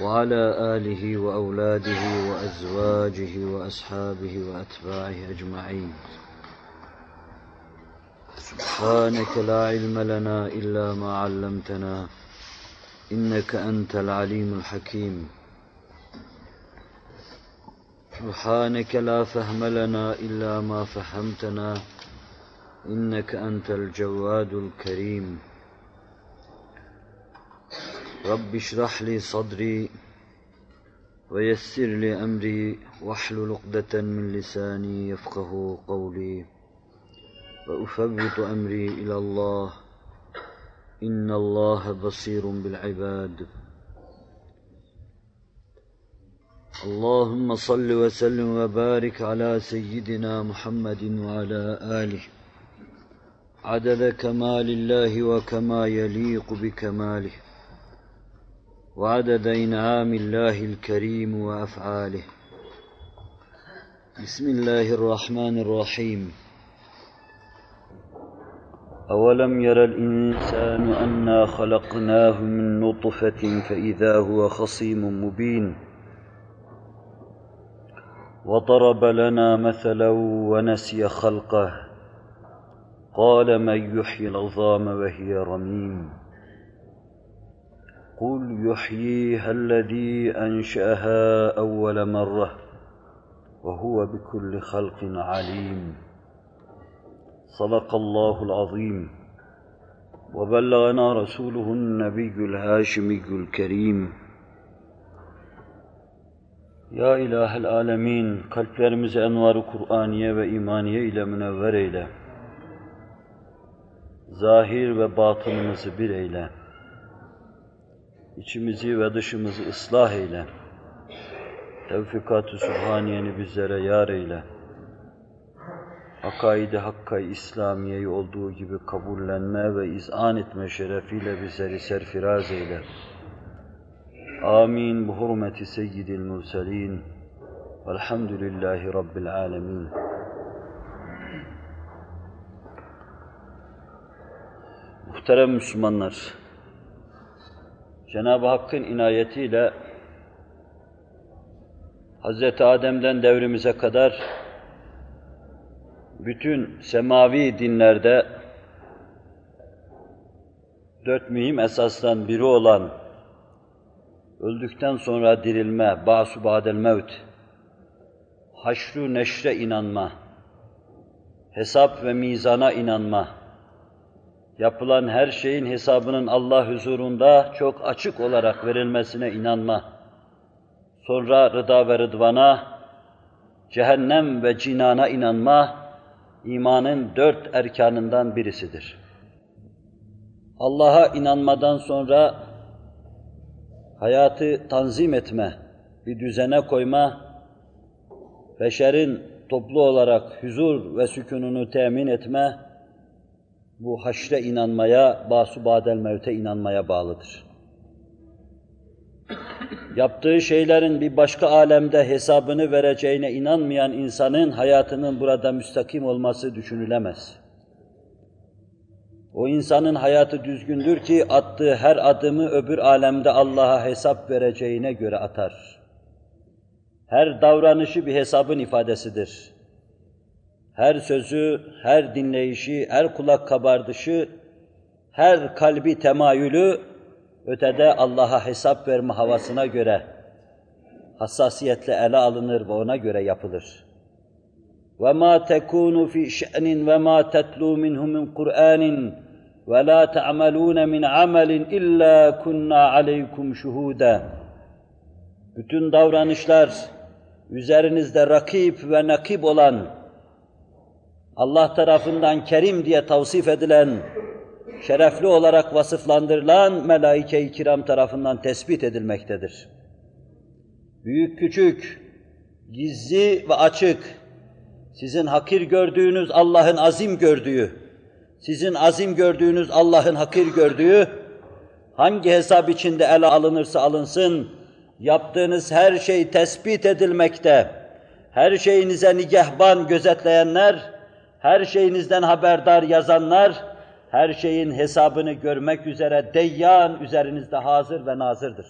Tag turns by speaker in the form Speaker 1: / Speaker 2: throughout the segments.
Speaker 1: وعلى آله وأولاده وأزواجه وأصحابه وأتباعه أجمعين. سبحانك لا علم لنا إلا ما علمتنا إنك أنت العليم الحكيم. سبحانك لا فهم لنا إلا ما فهمتنا إنك أنت الجواد الكريم. رب اشرح لي صدري ويسر لي أمري واحلل عقدة من لساني يفقه قولي وأفوض أمري إلى الله. إن الله بصير بالعباد. اللهم صل وسلم وبارك على سيدنا محمد وعلى آله. عدد كمال الله وكما يليق بكماله. وعدد إنعام الله الكريم وأفعاله. بسم الله الرحمن الرحيم. أولم ير الإنسان أنا خلقناه من نطفة فإذا هو خصيم مبين. وضرب لنا مثلا ونسي خلقه. قال من يحيي العظام وهي رميم. قل يحييها الذي انشاها اول مره وهو بكل خلق عليم. صدق الله العظيم. وبلغنا رسوله النبي الهاشمي الكريم. يا إله العالمين kalplerimizi envar Kur'aniye ve imaniye ile münevver eyle. Zahir ve batınımızı bir İçimizi ve dışımızı ıslah eyle. Tevfikat-ı Sübhaniye'ni bizlere yar eyle. Akaid-i Hakk'a-i İslamiye'yi olduğu gibi kabullenme ve izan etme şerefiyle bizleri serfiraz eyle. Amin. Bu hurmeti seyyidil murselin. Velhamdülillahi Rabbil alemin. Muhterem Müslümanlar, Cenab-ı Hakk'ın inayetiyle Hz. Adem'den devrimize kadar bütün semavi dinlerde dört mühim esasdan biri olan öldükten sonra dirilme, ba'su ba'del mevt, haşru neşre inanma, hesap ve mizana inanma, yapılan her şeyin hesabının Allah huzurunda çok açık olarak verilmesine inanma, sonra rıda ve rıdvana, cehennem ve cinana inanma, imanın dört erkanından birisidir. Allah'a inanmadan sonra hayatı tanzim etme, bir düzene koyma, beşerin toplu olarak huzur ve sükununu temin etme, bu haşre inanmaya, basu badel mevte inanmaya bağlıdır. Yaptığı şeylerin bir başka alemde hesabını vereceğine inanmayan insanın hayatının burada müstakim olması düşünülemez. O insanın hayatı düzgündür ki attığı her adımı öbür alemde Allah'a hesap vereceğine göre atar. Her davranışı bir hesabın ifadesidir her sözü, her dinleyişi, her kulak kabardışı, her kalbi temayülü ötede Allah'a hesap verme havasına göre hassasiyetle ele alınır ve ona göre yapılır. Ve ma tekunu fi şe'nin ve ma tetlu minhu min Kur'anin ve la ta'malun min amelin illa kunna aleykum şuhuda. Bütün davranışlar üzerinizde rakip ve nakip olan Allah tarafından kerim diye tavsif edilen, şerefli olarak vasıflandırılan melaike-i kiram tarafından tespit edilmektedir. Büyük küçük, gizli ve açık, Sizin hakir gördüğünüz Allah'ın azim gördüğü, sizin azim gördüğünüz Allah'ın hakir gördüğü, hangi hesap içinde ele alınırsa alınsın, yaptığınız her şey tespit edilmekte, her şeyinize nigehban gözetleyenler, her şeyinizden haberdar yazanlar, her şeyin hesabını görmek üzere deyyan üzerinizde hazır ve nazırdır.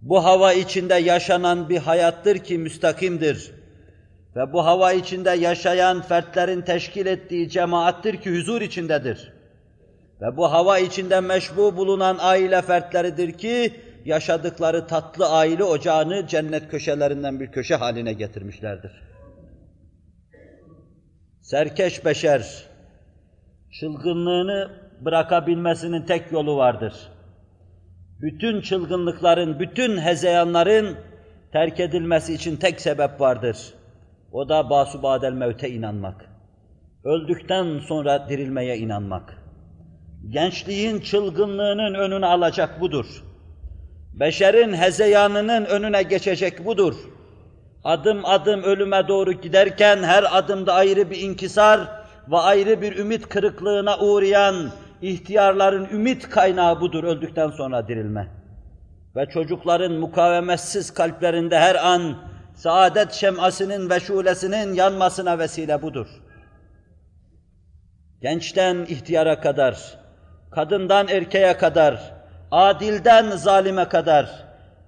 Speaker 1: Bu hava içinde yaşanan bir hayattır ki müstakimdir. Ve bu hava içinde yaşayan fertlerin teşkil ettiği cemaattir ki huzur içindedir. Ve bu hava içinde meşbu bulunan aile fertleridir ki yaşadıkları tatlı aile ocağını cennet köşelerinden bir köşe haline getirmişlerdir. Serkeş beşer, çılgınlığını bırakabilmesinin tek yolu vardır. Bütün çılgınlıkların, bütün hezeyanların terk edilmesi için tek sebep vardır. O da basubadel mevte inanmak. Öldükten sonra dirilmeye inanmak. Gençliğin çılgınlığının önünü alacak budur. Beşerin hezeyanının önüne geçecek budur. Adım adım ölüme doğru giderken her adımda ayrı bir inkisar ve ayrı bir ümit kırıklığına uğrayan ihtiyarların ümit kaynağı budur öldükten sonra dirilme. Ve çocukların mukavemetsiz kalplerinde her an saadet şemasının ve şulesinin yanmasına vesile budur. Gençten ihtiyara kadar, kadından erkeğe kadar, adilden zalime kadar,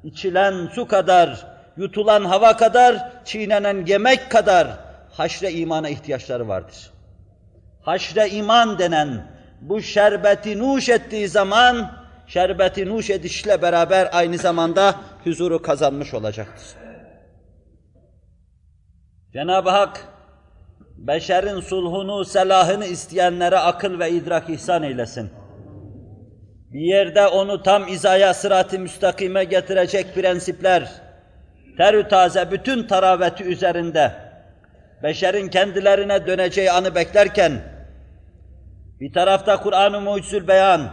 Speaker 1: içilen su kadar, yutulan hava kadar, çiğnenen yemek kadar haşre imana ihtiyaçları vardır. Haşre iman denen bu şerbeti nuş ettiği zaman, şerbeti nuş edişle beraber aynı zamanda huzuru kazanmış olacaktır. Cenab-ı Hak, beşerin sulhunu, selahını isteyenlere akıl ve idrak ihsan eylesin. Bir yerde onu tam izaya, sırat-ı müstakime getirecek prensipler, terü taze bütün taraveti üzerinde, beşerin kendilerine döneceği anı beklerken, bir tarafta Kur'an-ı Mucizül Beyan,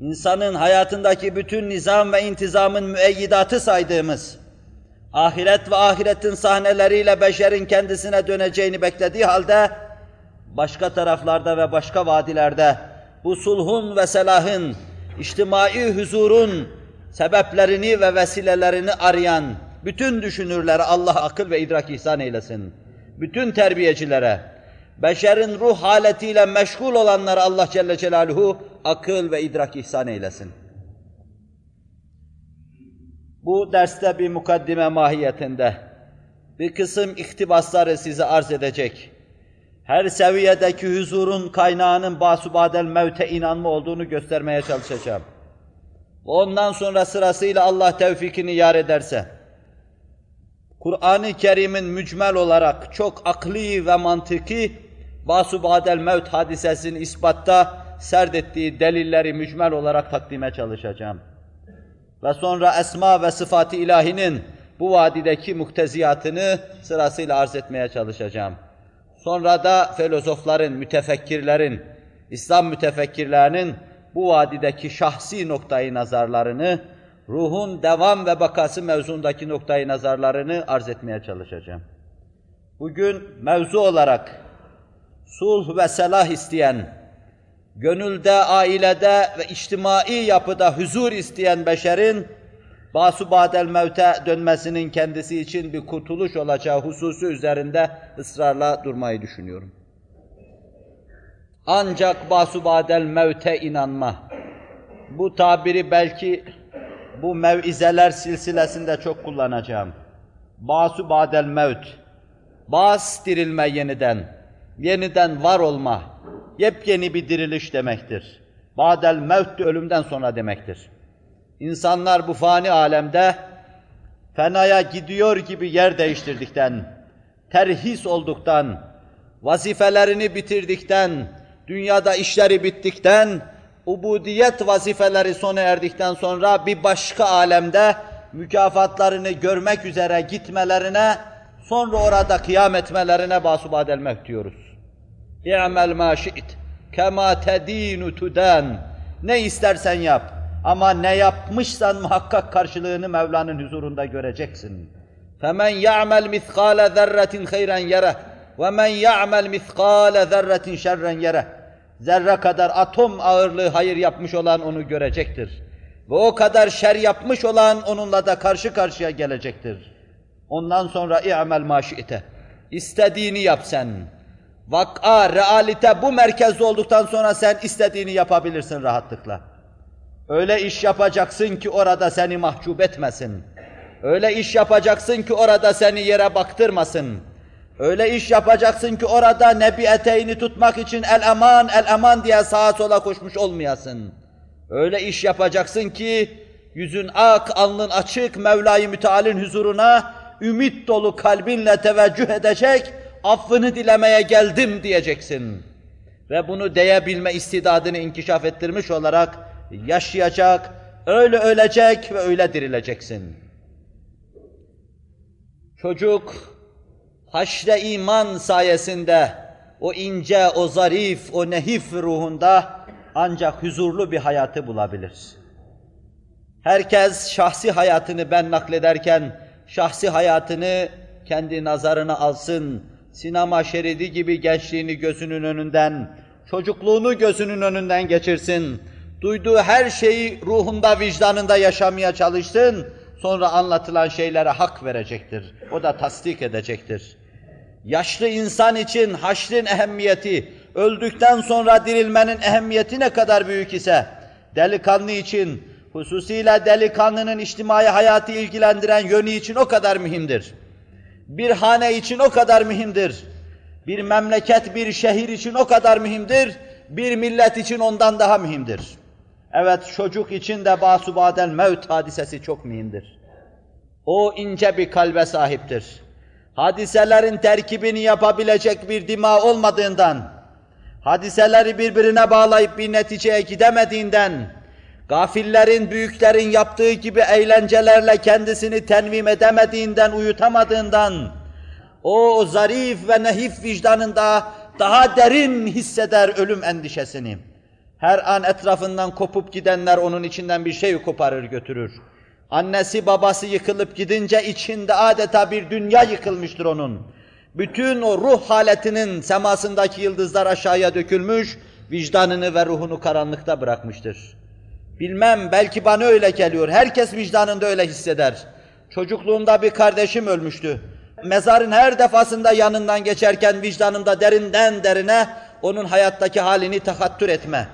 Speaker 1: insanın hayatındaki bütün nizam ve intizamın müeyyidatı saydığımız, ahiret ve ahiretin sahneleriyle beşerin kendisine döneceğini beklediği halde, başka taraflarda ve başka vadilerde bu sulhun ve selahın, içtimai huzurun sebeplerini ve vesilelerini arayan bütün düşünürlere Allah akıl ve idrak ihsan eylesin. Bütün terbiyecilere, beşerin ruh haletiyle meşgul olanlara Allah Celle Celaluhu akıl ve idrak ihsan eylesin. Bu derste bir mukaddime mahiyetinde bir kısım iktibasları size arz edecek. Her seviyedeki huzurun kaynağının basubadel mevte inanma olduğunu göstermeye çalışacağım. Ondan sonra sırasıyla Allah tevfikini yar ederse, Kur'an-ı Kerim'in mücmel olarak çok akli ve mantıki basubadel mevt hadisesini ispatta serdettiği delilleri mücmel olarak takdime çalışacağım. Ve sonra esma ve sıfat-ı ilahinin bu vadideki mukteziyatını sırasıyla arz etmeye çalışacağım. Sonra da filozofların, mütefekkirlerin, İslam mütefekkirlerinin bu vadideki şahsi noktayı nazarlarını, ruhun devam ve bakası mevzundaki noktayı nazarlarını arz etmeye çalışacağım. Bugün mevzu olarak sulh ve selah isteyen, gönülde, ailede ve içtimai yapıda huzur isteyen beşerin, basubadel mevte dönmesinin kendisi için bir kurtuluş olacağı hususu üzerinde ısrarla durmayı düşünüyorum. Ancak basubadel mevte inanma. Bu tabiri belki bu mevizeler silsilesinde çok kullanacağım. Basubadel mevt. Bas dirilme yeniden. Yeniden var olma. Yepyeni bir diriliş demektir. Badel mevt de ölümden sonra demektir. İnsanlar bu fani alemde fenaya gidiyor gibi yer değiştirdikten, terhis olduktan, vazifelerini bitirdikten, dünyada işleri bittikten, ubudiyet vazifeleri sona erdikten sonra bir başka alemde mükafatlarını görmek üzere gitmelerine, sonra orada kıyam etmelerine basubad elmek diyoruz. İ'mel ma şi't, kema tedinu tudan. Ne istersen yap ama ne yapmışsan muhakkak karşılığını Mevla'nın huzurunda göreceksin. فَمَنْ يَعْمَلْ مِثْقَالَ ذَرَّةٍ خَيْرًا يَرَهُ وَمَنْ يَعْمَلْ مِثْقَالَ ذَرَّةٍ شَرًّا يَرَهُ Zerre kadar atom ağırlığı hayır yapmış olan onu görecektir. Ve o kadar şer yapmış olan onunla da karşı karşıya gelecektir. Ondan sonra i'mel maşite. İstediğini yap sen. Vak'a, realite bu merkezde olduktan sonra sen istediğini yapabilirsin rahatlıkla. Öyle iş yapacaksın ki orada seni mahcup etmesin. Öyle iş yapacaksın ki orada seni yere baktırmasın. Öyle iş yapacaksın ki orada nebi eteğini tutmak için el eman el eman diye sağa sola koşmuş olmayasın. Öyle iş yapacaksın ki yüzün ak, alnın açık Mevla-i Müteal'in huzuruna ümit dolu kalbinle teveccüh edecek, affını dilemeye geldim diyeceksin. Ve bunu diyebilme istidadını inkişaf ettirmiş olarak yaşayacak, öyle ölecek ve öyle dirileceksin. Çocuk haşre iman sayesinde o ince, o zarif, o nehif ruhunda ancak huzurlu bir hayatı bulabilir. Herkes şahsi hayatını ben naklederken şahsi hayatını kendi nazarına alsın. Sinema şeridi gibi gençliğini gözünün önünden, çocukluğunu gözünün önünden geçirsin. Duyduğu her şeyi ruhunda, vicdanında yaşamaya çalışsın. Sonra anlatılan şeylere hak verecektir. O da tasdik edecektir. Yaşlı insan için haşrin ehemmiyeti, öldükten sonra dirilmenin ehemmiyeti ne kadar büyük ise, delikanlı için, hususiyle delikanlının içtimai hayatı ilgilendiren yönü için o kadar mühimdir. Bir hane için o kadar mühimdir. Bir memleket, bir şehir için o kadar mühimdir. Bir millet için ondan daha mühimdir. Evet çocuk için de basubadel mevt hadisesi çok mühimdir. O ince bir kalbe sahiptir. Hadiselerin terkibini yapabilecek bir dima olmadığından, hadiseleri birbirine bağlayıp bir neticeye gidemediğinden, gafillerin, büyüklerin yaptığı gibi eğlencelerle kendisini tenvim edemediğinden, uyutamadığından, o zarif ve nehif vicdanında daha derin hisseder ölüm endişesini. Her an etrafından kopup gidenler onun içinden bir şey koparır götürür. Annesi babası yıkılıp gidince içinde adeta bir dünya yıkılmıştır onun. Bütün o ruh haletinin semasındaki yıldızlar aşağıya dökülmüş, vicdanını ve ruhunu karanlıkta bırakmıştır. Bilmem, belki bana öyle geliyor. Herkes vicdanında öyle hisseder. Çocukluğumda bir kardeşim ölmüştü. Mezarın her defasında yanından geçerken vicdanımda derinden derine onun hayattaki halini takattür etme.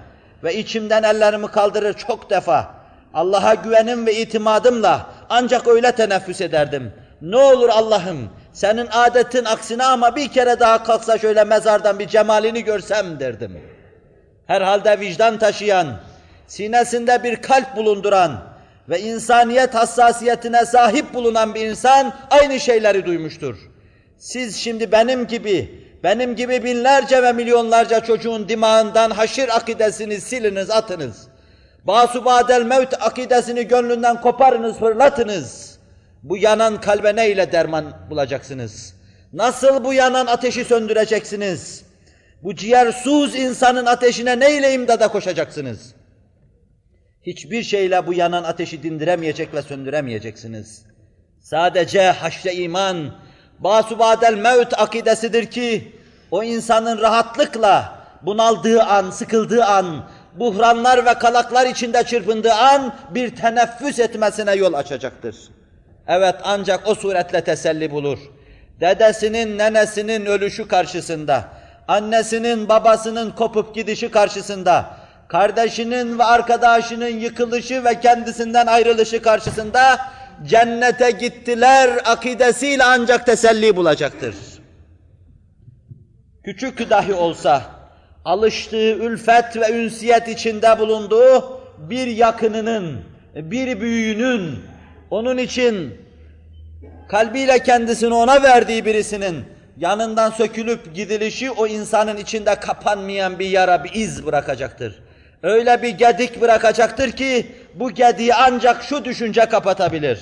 Speaker 1: Ve içimden ellerimi kaldırır çok defa. Allah'a güvenim ve itimadımla ancak öyle teneffüs ederdim. Ne olur Allah'ım senin adetin aksine ama bir kere daha kalksa şöyle mezardan bir cemalini görsem derdim. Herhalde vicdan taşıyan, sinesinde bir kalp bulunduran ve insaniyet hassasiyetine sahip bulunan bir insan aynı şeyleri duymuştur. Siz şimdi benim gibi, benim gibi binlerce ve milyonlarca çocuğun dimağından haşir akidesini siliniz, atınız. Basubadel mevt akidesini gönlünden koparınız, fırlatınız. Bu yanan kalbe ne ile derman bulacaksınız? Nasıl bu yanan ateşi söndüreceksiniz? Bu ciğersuz insanın ateşine ne ile imdada koşacaksınız? Hiçbir şeyle bu yanan ateşi dindiremeyecek ve söndüremeyeceksiniz. Sadece haşre iman, basubadel mevt akidesidir ki, o insanın rahatlıkla bunaldığı an, sıkıldığı an, buhranlar ve kalaklar içinde çırpındığı an bir teneffüs etmesine yol açacaktır. Evet ancak o suretle teselli bulur. Dedesinin, nenesinin ölüşü karşısında, annesinin, babasının kopup gidişi karşısında, kardeşinin ve arkadaşının yıkılışı ve kendisinden ayrılışı karşısında cennete gittiler akidesiyle ancak teselli bulacaktır. Küçük dahi olsa alıştığı ülfet ve ünsiyet içinde bulunduğu bir yakınının, bir büyüğünün, onun için kalbiyle kendisini ona verdiği birisinin yanından sökülüp gidilişi o insanın içinde kapanmayan bir yara, bir iz bırakacaktır. Öyle bir gedik bırakacaktır ki bu gediği ancak şu düşünce kapatabilir.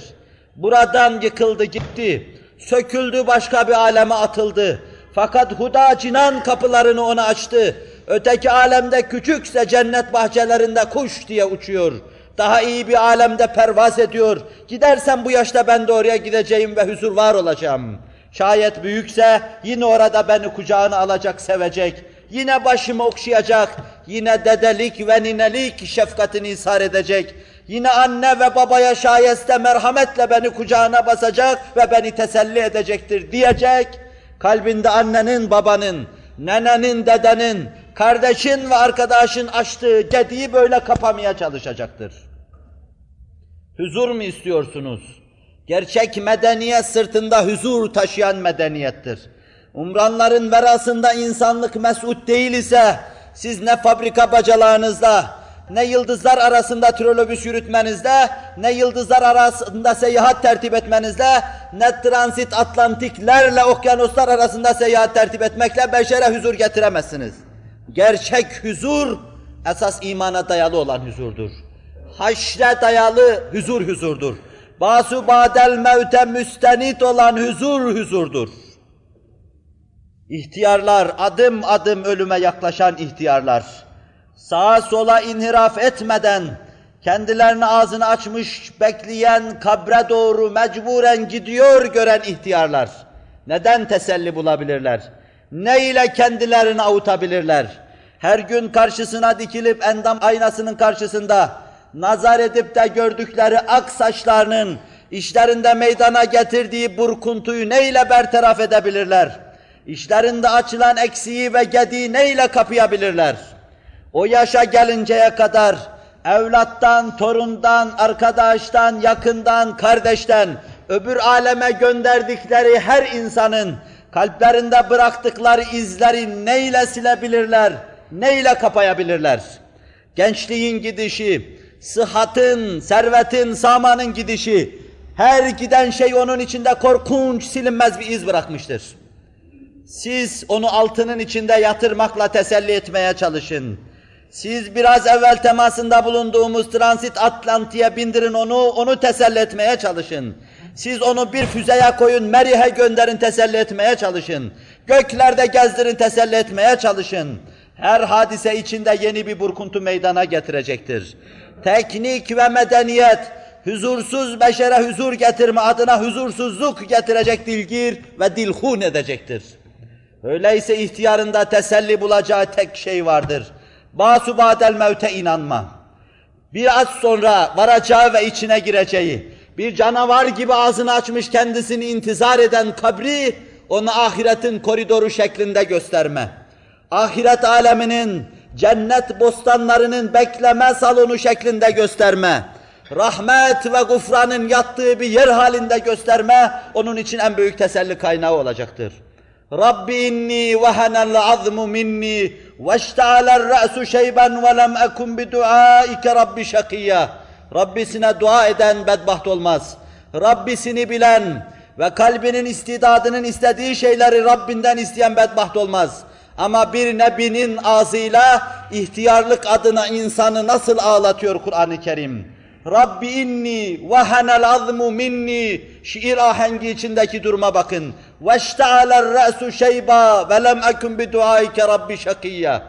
Speaker 1: Buradan yıkıldı gitti, söküldü başka bir aleme atıldı. Fakat huda cinan kapılarını ona açtı. Öteki alemde küçükse cennet bahçelerinde kuş diye uçuyor. Daha iyi bir alemde pervaz ediyor. Gidersem bu yaşta ben de oraya gideceğim ve huzur var olacağım. Şayet büyükse yine orada beni kucağına alacak, sevecek. Yine başımı okşayacak. Yine dedelik ve ninelik şefkatini ishar edecek. Yine anne ve babaya şayeste merhametle beni kucağına basacak ve beni teselli edecektir diyecek. Kalbinde annenin, babanın, nenenin, dedenin, kardeşin ve arkadaşın açtığı gediği böyle kapamaya çalışacaktır. Huzur mu istiyorsunuz? Gerçek medeniyet sırtında huzur taşıyan medeniyettir. Umranların verasında insanlık mesut değil ise, siz ne fabrika bacalarınızda, ne yıldızlar arasında trolobüs yürütmenizde, ne yıldızlar arasında seyahat tertip etmenizde, ne transit Atlantiklerle okyanuslar arasında seyahat tertip etmekle beşere huzur getiremezsiniz. Gerçek huzur, esas imana dayalı olan huzurdur. Haşre dayalı huzur huzurdur. Basu badel mevte müstenit olan huzur huzurdur. İhtiyarlar, adım adım ölüme yaklaşan ihtiyarlar, sağa sola inhiraf etmeden, kendilerini ağzını açmış bekleyen kabre doğru mecburen gidiyor gören ihtiyarlar, neden teselli bulabilirler? Ne ile kendilerini avutabilirler? Her gün karşısına dikilip endam aynasının karşısında nazar edip de gördükleri ak saçlarının işlerinde meydana getirdiği burkuntuyu ne ile bertaraf edebilirler? İşlerinde açılan eksiği ve gediği ne ile kapayabilirler? O yaşa gelinceye kadar evlattan, torundan, arkadaştan, yakından, kardeşten, öbür aleme gönderdikleri her insanın kalplerinde bıraktıkları izleri neyle silebilirler, neyle kapayabilirler? Gençliğin gidişi, sıhhatın, servetin, samanın gidişi, her giden şey onun içinde korkunç, silinmez bir iz bırakmıştır. Siz onu altının içinde yatırmakla teselli etmeye çalışın. Siz biraz evvel temasında bulunduğumuz transit Atlantik'e bindirin onu, onu teselli etmeye çalışın. Siz onu bir füzeye koyun, Merih'e gönderin, teselli etmeye çalışın. Göklerde gezdirin, teselli etmeye çalışın. Her hadise içinde yeni bir burkuntu meydana getirecektir. Teknik ve medeniyet, huzursuz beşere huzur getirme adına huzursuzluk getirecek dilgir ve dilhun edecektir. Öyleyse ihtiyarında teselli bulacağı tek şey vardır. Basu badel mevte inanma. Biraz sonra varacağı ve içine gireceği, bir canavar gibi ağzını açmış kendisini intizar eden kabri, onu ahiretin koridoru şeklinde gösterme. Ahiret aleminin, cennet bostanlarının bekleme salonu şeklinde gösterme. Rahmet ve gufranın yattığı bir yer halinde gösterme, onun için en büyük teselli kaynağı olacaktır. Rabbi inni vehenel azmu minni veşte'aler re'su şeyben ve lem ekun bi duaike rabbi şakiyya. Rabbisine dua eden bedbaht olmaz. Rabbisini bilen ve kalbinin istidadının istediği şeyleri Rabbinden isteyen bedbaht olmaz. Ama bir nebinin ağzıyla ihtiyarlık adına insanı nasıl ağlatıyor Kur'an-ı Kerim? Rabbi inni vehenel azmu minni şiir ahengi içindeki duruma bakın. Veşte'aler re'su şeyba ve lem ekun bi duaike rabbi şakiyya.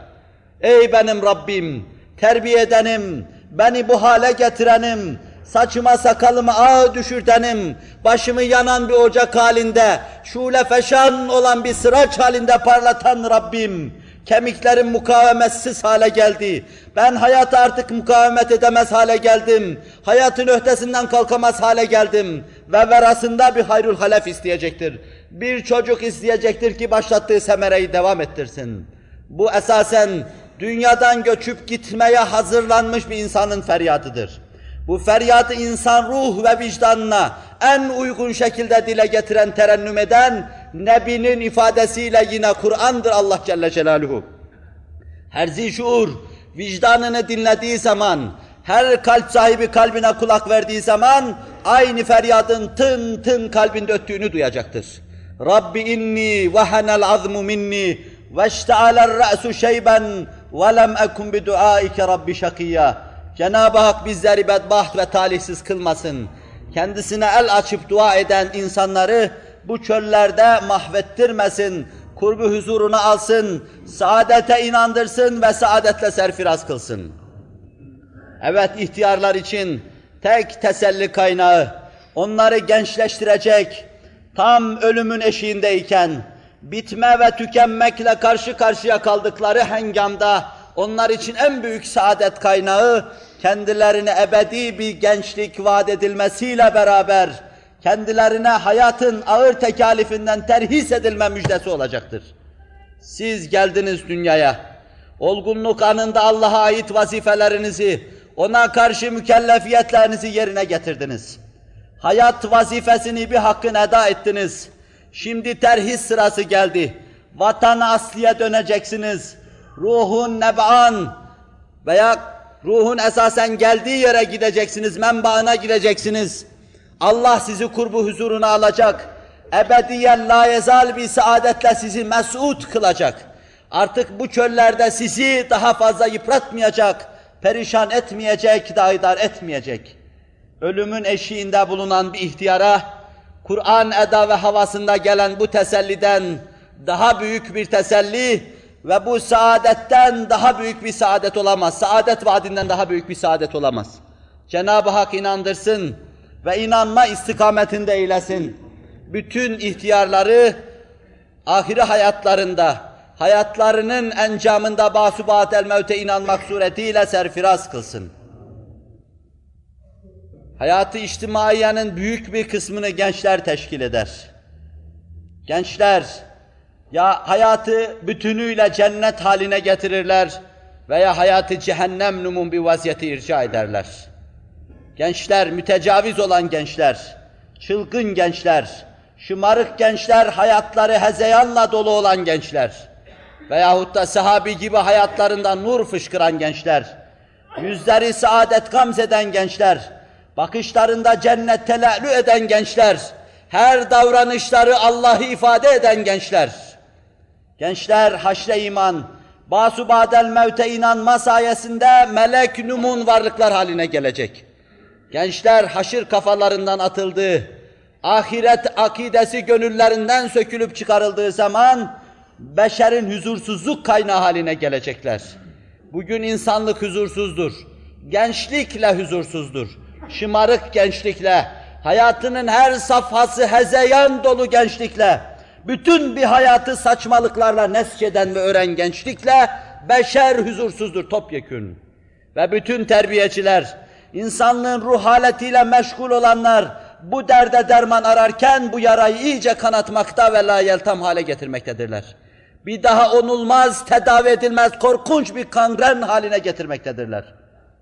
Speaker 1: Ey benim Rabbim, terbiye edenim, beni bu hale getirenim, saçıma sakalımı ağ düşürtenim, başımı yanan bir ocak halinde, şule feşan olan bir sıraç halinde parlatan Rabbim, Kemiklerim mukavemetsiz hale geldi. Ben hayata artık mukavemet edemez hale geldim. Hayatın öhtesinden kalkamaz hale geldim. Ve verasında bir hayrul halef isteyecektir. Bir çocuk isteyecektir ki başlattığı semereyi devam ettirsin. Bu esasen dünyadan göçüp gitmeye hazırlanmış bir insanın feryadıdır. Bu feryadı insan ruh ve vicdanına en uygun şekilde dile getiren, terennüm eden Nebinin ifadesiyle yine Kur'an'dır Allah Celle Celaluhu. Her zişur vicdanını dinlediği zaman, her kalp sahibi kalbine kulak verdiği zaman aynı feryadın tın tın kalbinde öttüğünü duyacaktır. Rabbi inni vehenel azmu minni ve iştealer re'su şeyben ekun bi duaike rabbi şakiyya. Cenab-ı Hak bizleri bedbaht ve talihsiz kılmasın. Kendisine el açıp dua eden insanları bu çöllerde mahvettirmesin, kurbu huzuruna alsın, saadete inandırsın ve saadetle serfiraz kılsın. Evet ihtiyarlar için tek teselli kaynağı, onları gençleştirecek, tam ölümün eşiğindeyken, bitme ve tükenmekle karşı karşıya kaldıkları hengamda, onlar için en büyük saadet kaynağı, kendilerine ebedi bir gençlik vaat edilmesiyle beraber, kendilerine hayatın ağır tekalifinden terhis edilme müjdesi olacaktır. Siz geldiniz dünyaya, olgunluk anında Allah'a ait vazifelerinizi, ona karşı mükellefiyetlerinizi yerine getirdiniz. Hayat vazifesini bir hakkın eda ettiniz. Şimdi terhis sırası geldi. Vatan asliye döneceksiniz. Ruhun neb'an veya ruhun esasen geldiği yere gideceksiniz, menbaına gideceksiniz. Allah sizi kurbu huzuruna alacak. Ebediyen la yezal bir saadetle sizi mesut kılacak. Artık bu çöllerde sizi daha fazla yıpratmayacak, perişan etmeyecek, daidar etmeyecek. Ölümün eşiğinde bulunan bir ihtiyara, Kur'an eda ve havasında gelen bu teselliden daha büyük bir teselli ve bu saadetten daha büyük bir saadet olamaz. Saadet vaadinden daha büyük bir saadet olamaz. Cenab-ı Hak inandırsın ve inanma istikametinde eylesin. Bütün ihtiyarları ahire hayatlarında, hayatlarının encamında basubat el mevte inanmak suretiyle serfiraz kılsın. Hayatı içtimaiyenin büyük bir kısmını gençler teşkil eder. Gençler ya hayatı bütünüyle cennet haline getirirler veya hayatı cehennem numun bir vaziyeti irca ederler. Gençler, mütecaviz olan gençler, çılgın gençler, şımarık gençler, hayatları hezeyanla dolu olan gençler veyahut da sahabi gibi hayatlarında nur fışkıran gençler, yüzleri saadet gamzeden gençler, bakışlarında cennet telellü eden gençler, her davranışları Allah'ı ifade eden gençler, gençler haşre iman, basubadel mevte inanma sayesinde melek numun varlıklar haline gelecek. Gençler haşır kafalarından atıldığı, ahiret akidesi gönüllerinden sökülüp çıkarıldığı zaman, beşerin huzursuzluk kaynağı haline gelecekler. Bugün insanlık huzursuzdur, gençlikle huzursuzdur şımarık gençlikle, hayatının her safhası hezeyan dolu gençlikle, bütün bir hayatı saçmalıklarla nesçeden ve öğren gençlikle, beşer huzursuzdur topyekün. Ve bütün terbiyeciler, insanlığın ruh haletiyle meşgul olanlar, bu derde derman ararken bu yarayı iyice kanatmakta ve la yeltam hale getirmektedirler. Bir daha onulmaz, tedavi edilmez, korkunç bir kangren haline getirmektedirler.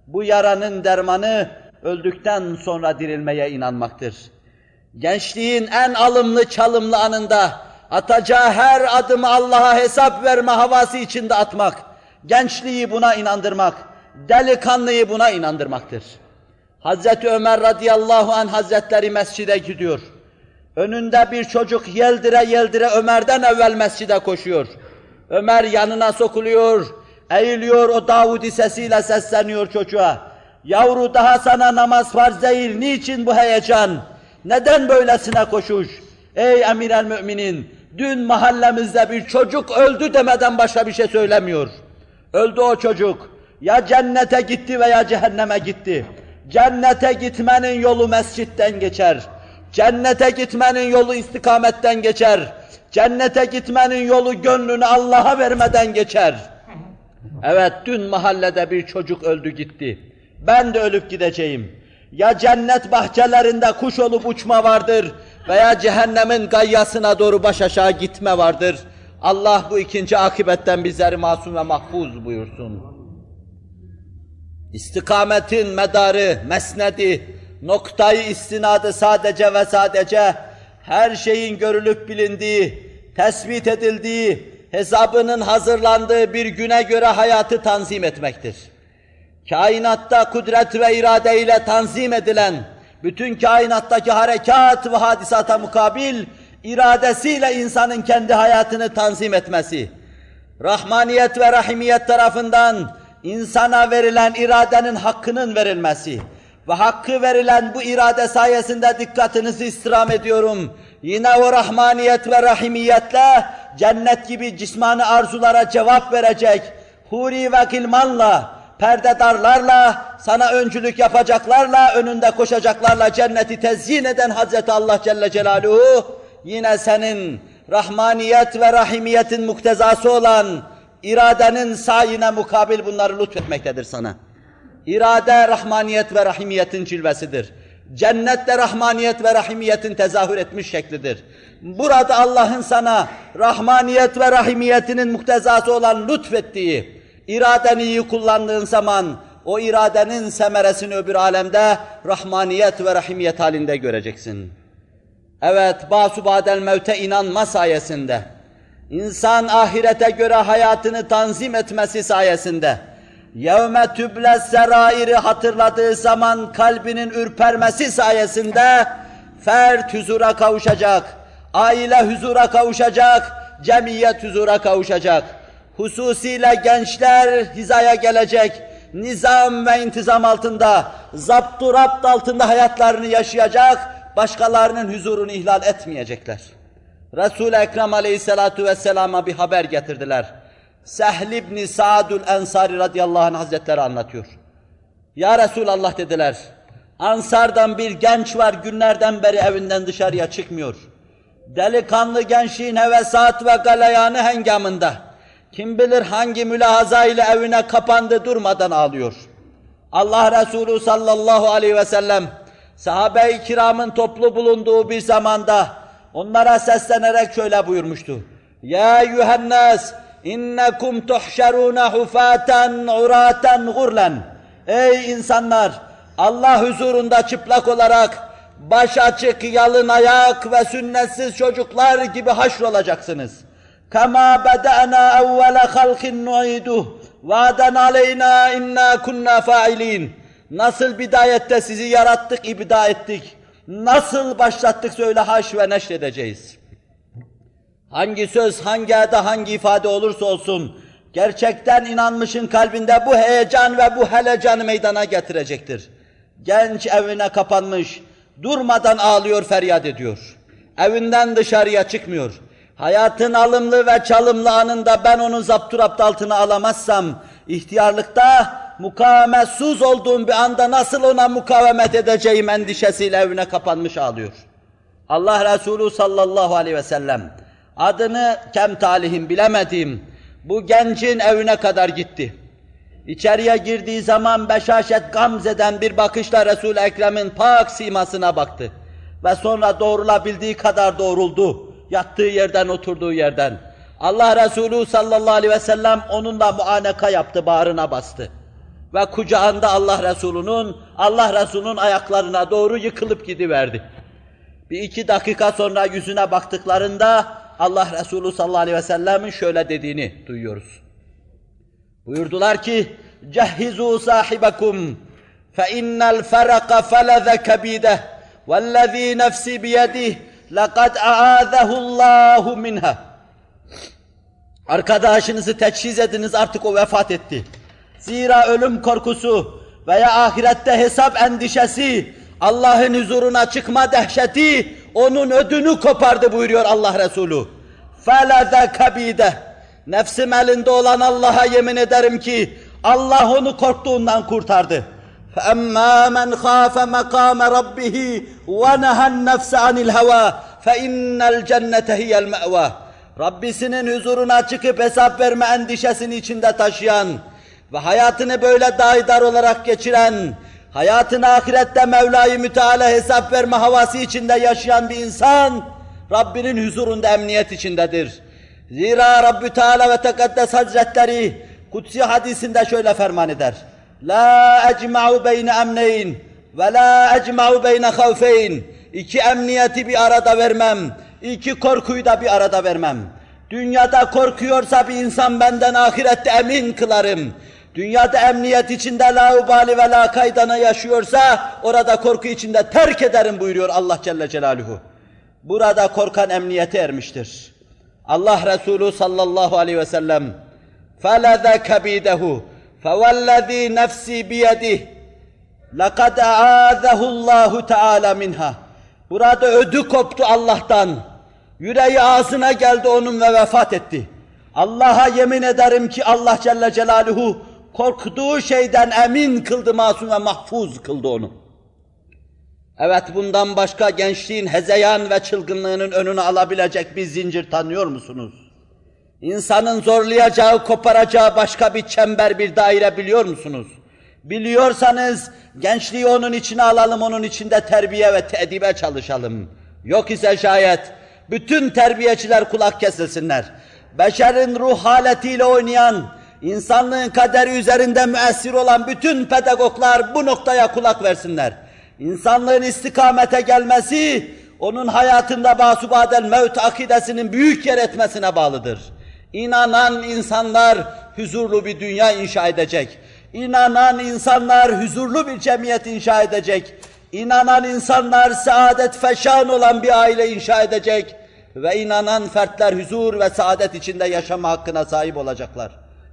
Speaker 1: Bu yaranın dermanı öldükten sonra dirilmeye inanmaktır. Gençliğin en alımlı çalımlı anında atacağı her adımı Allah'a hesap verme havası içinde atmak, gençliği buna inandırmak, delikanlıyı buna inandırmaktır. Hazreti Ömer radıyallahu an hazretleri mescide gidiyor. Önünde bir çocuk yeldire yeldire Ömer'den evvel mescide koşuyor. Ömer yanına sokuluyor, eğiliyor o Davudi sesiyle sesleniyor çocuğa. Yavru daha sana namaz farz değil, niçin bu heyecan? Neden böylesine koşuş? Ey emir el müminin, dün mahallemizde bir çocuk öldü demeden başka bir şey söylemiyor. Öldü o çocuk. Ya cennete gitti veya cehenneme gitti. Cennete gitmenin yolu mescitten geçer. Cennete gitmenin yolu istikametten geçer. Cennete gitmenin yolu gönlünü Allah'a vermeden geçer. Evet, dün mahallede bir çocuk öldü gitti. Ben de ölüp gideceğim. Ya cennet bahçelerinde kuş olup uçma vardır veya cehennemin gayyasına doğru baş aşağı gitme vardır. Allah bu ikinci akibetten bizleri masum ve mahfuz buyursun. İstikametin medarı, mesnedi, noktayı istinadı sadece ve sadece her şeyin görülüp bilindiği, tespit edildiği, hesabının hazırlandığı bir güne göre hayatı tanzim etmektir kainatta kudret ve irade ile tanzim edilen, bütün kainattaki harekat ve hadisata mukabil, iradesiyle insanın kendi hayatını tanzim etmesi, rahmaniyet ve rahimiyet tarafından insana verilen iradenin hakkının verilmesi ve hakkı verilen bu irade sayesinde dikkatinizi istirham ediyorum. Yine o rahmaniyet ve rahimiyetle cennet gibi cismani arzulara cevap verecek, huri ve kilmanla, perdedarlarla, sana öncülük yapacaklarla, önünde koşacaklarla cenneti tezyin eden Hazreti Allah Celle Celaluhu, yine senin rahmaniyet ve rahimiyetin muktezası olan iradenin sayine mukabil bunları lütfetmektedir sana. İrade, rahmaniyet ve rahimiyetin cilvesidir. Cennet de rahmaniyet ve rahimiyetin tezahür etmiş şeklidir. Burada Allah'ın sana rahmaniyet ve rahimiyetinin muktezası olan lütfettiği, iradeni iyi kullandığın zaman o iradenin semeresini öbür alemde rahmaniyet ve rahimiyet halinde göreceksin. Evet, basubadel mevte inanma sayesinde, insan ahirete göre hayatını tanzim etmesi sayesinde, yevme tüble serairi hatırladığı zaman kalbinin ürpermesi sayesinde, fert huzura kavuşacak, aile huzura kavuşacak, cemiyet huzura kavuşacak. Hususiyle gençler hizaya gelecek, nizam ve intizam altında, zaptu rapt altında hayatlarını yaşayacak, başkalarının huzurunu ihlal etmeyecekler. Resul-i Ekrem aleyhissalatu vesselama bir haber getirdiler. Sehl ibn Sa'dul Ensari radıyallahu anh hazretleri anlatıyor. Ya Resulallah dediler, Ansar'dan bir genç var günlerden beri evinden dışarıya çıkmıyor. Delikanlı gençliğin hevesat ve galayanı hengamında. Kim bilir hangi mülahaza ile evine kapandı durmadan ağlıyor. Allah Resulü sallallahu aleyhi ve sellem sahabe-i kiramın toplu bulunduğu bir zamanda onlara seslenerek şöyle buyurmuştu. Ya yuhannas innekum tuhşeruna hufaten uraten gurlen. Ey insanlar Allah huzurunda çıplak olarak baş açık, yalın ayak ve sünnetsiz çocuklar gibi haşrolacaksınız. Kama beda'na evvele halkin nu'iduh vaden aleyna inna kunna fa'ilin. Nasıl bidayette sizi yarattık, ibda ettik. Nasıl başlattık söyle haş ve neşredeceğiz. Hangi söz, hangi eda, hangi ifade olursa olsun, gerçekten inanmışın kalbinde bu heyecan ve bu helecanı meydana getirecektir. Genç evine kapanmış, durmadan ağlıyor, feryat ediyor. Evinden dışarıya çıkmıyor. Hayatın alımlı ve çalımlı anında ben onu zapturapt altına alamazsam, ihtiyarlıkta mukavemetsuz olduğum bir anda nasıl ona mukavemet edeceğim endişesiyle evine kapanmış ağlıyor. Allah Resulü sallallahu aleyhi ve sellem adını kem talihim bilemediğim bu gencin evine kadar gitti. İçeriye girdiği zaman beşaşet gamzeden bir bakışla Resul-i Ekrem'in pak simasına baktı. Ve sonra doğrulabildiği kadar doğruldu. Yattığı yerden, oturduğu yerden. Allah Resulü sallallahu aleyhi ve sellem onunla muaneka yaptı, bağrına bastı. Ve kucağında Allah Resulü'nün, Allah Resulü'nün ayaklarına doğru yıkılıp gidiverdi. Bir iki dakika sonra yüzüne baktıklarında Allah Resulü sallallahu aleyhi ve sellemin şöyle dediğini duyuyoruz. Buyurdular ki, Cehhizu sahibakum fe innel feraka feleze kebide vellezî nefsi biyedih lekad a'âzehu Allahu minha. Arkadaşınızı teçhiz ediniz artık o vefat etti. Zira ölüm korkusu veya ahirette hesap endişesi, Allah'ın huzuruna çıkma dehşeti onun ödünü kopardı buyuruyor Allah Resulü. فَلَذَا كَب۪يدَ Nefsim elinde olan Allah'a yemin ederim ki Allah onu korktuğundan kurtardı. فَأَمَّا مَنْ خَافَ مَقَامَ رَبِّهِ وَنَهَا النَّفْسَ عَنِ الْهَوَى فَاِنَّ الْجَنَّةَ هِيَ الْمَأْوَى Rabbisinin huzuruna çıkıp hesap verme endişesini içinde taşıyan ve hayatını böyle daidar olarak geçiren, hayatını ahirette Mevla-i Müteala hesap verme havası içinde yaşayan bir insan, Rabbinin huzurunda emniyet içindedir. Zira Rabbü Teala ve Tekaddes Hazretleri Kutsi hadisinde şöyle ferman eder. La ecma'u beyne emneyn ve la ecma'u beyne havfeyn. İki emniyeti bir arada vermem. iki korkuyu da bir arada vermem. Dünyada korkuyorsa bir insan benden ahirette emin kılarım. Dünyada emniyet içinde laubali ve la kaydana yaşıyorsa orada korku içinde terk ederim buyuruyor Allah Celle Celaluhu. Burada korkan emniyete ermiştir. Allah Resulü sallallahu aleyhi ve sellem فَلَذَ كَب۪يدَهُ فَوَالَّذ۪ي نَفْسِي بِيَدِهِ لَقَدْ اَعَاذَهُ اللّٰهُ Teala minha. Burada ödü koptu Allah'tan. Yüreği ağzına geldi onun ve vefat etti. Allah'a yemin ederim ki Allah Celle Celaluhu korktuğu şeyden emin kıldı masum ve mahfuz kıldı onu. Evet bundan başka gençliğin hezeyan ve çılgınlığının önünü alabilecek bir zincir tanıyor musunuz? İnsanın zorlayacağı, koparacağı başka bir çember, bir daire biliyor musunuz? Biliyorsanız gençliği onun içine alalım, onun içinde terbiye ve tedibe çalışalım. Yok ise şayet bütün terbiyeciler kulak kesilsinler. Beşerin ruh haletiyle oynayan, insanlığın kaderi üzerinde müessir olan bütün pedagoglar bu noktaya kulak versinler. İnsanlığın istikamete gelmesi, onun hayatında basubadel mevt akidesinin büyük yer etmesine bağlıdır. İnanan insanlar huzurlu bir dünya inşa edecek. İnanan insanlar huzurlu bir cemiyet inşa edecek. İnanan insanlar saadet feşan olan bir aile inşa edecek. Ve inanan fertler huzur ve saadet içinde yaşama hakkına sahip olacaklar.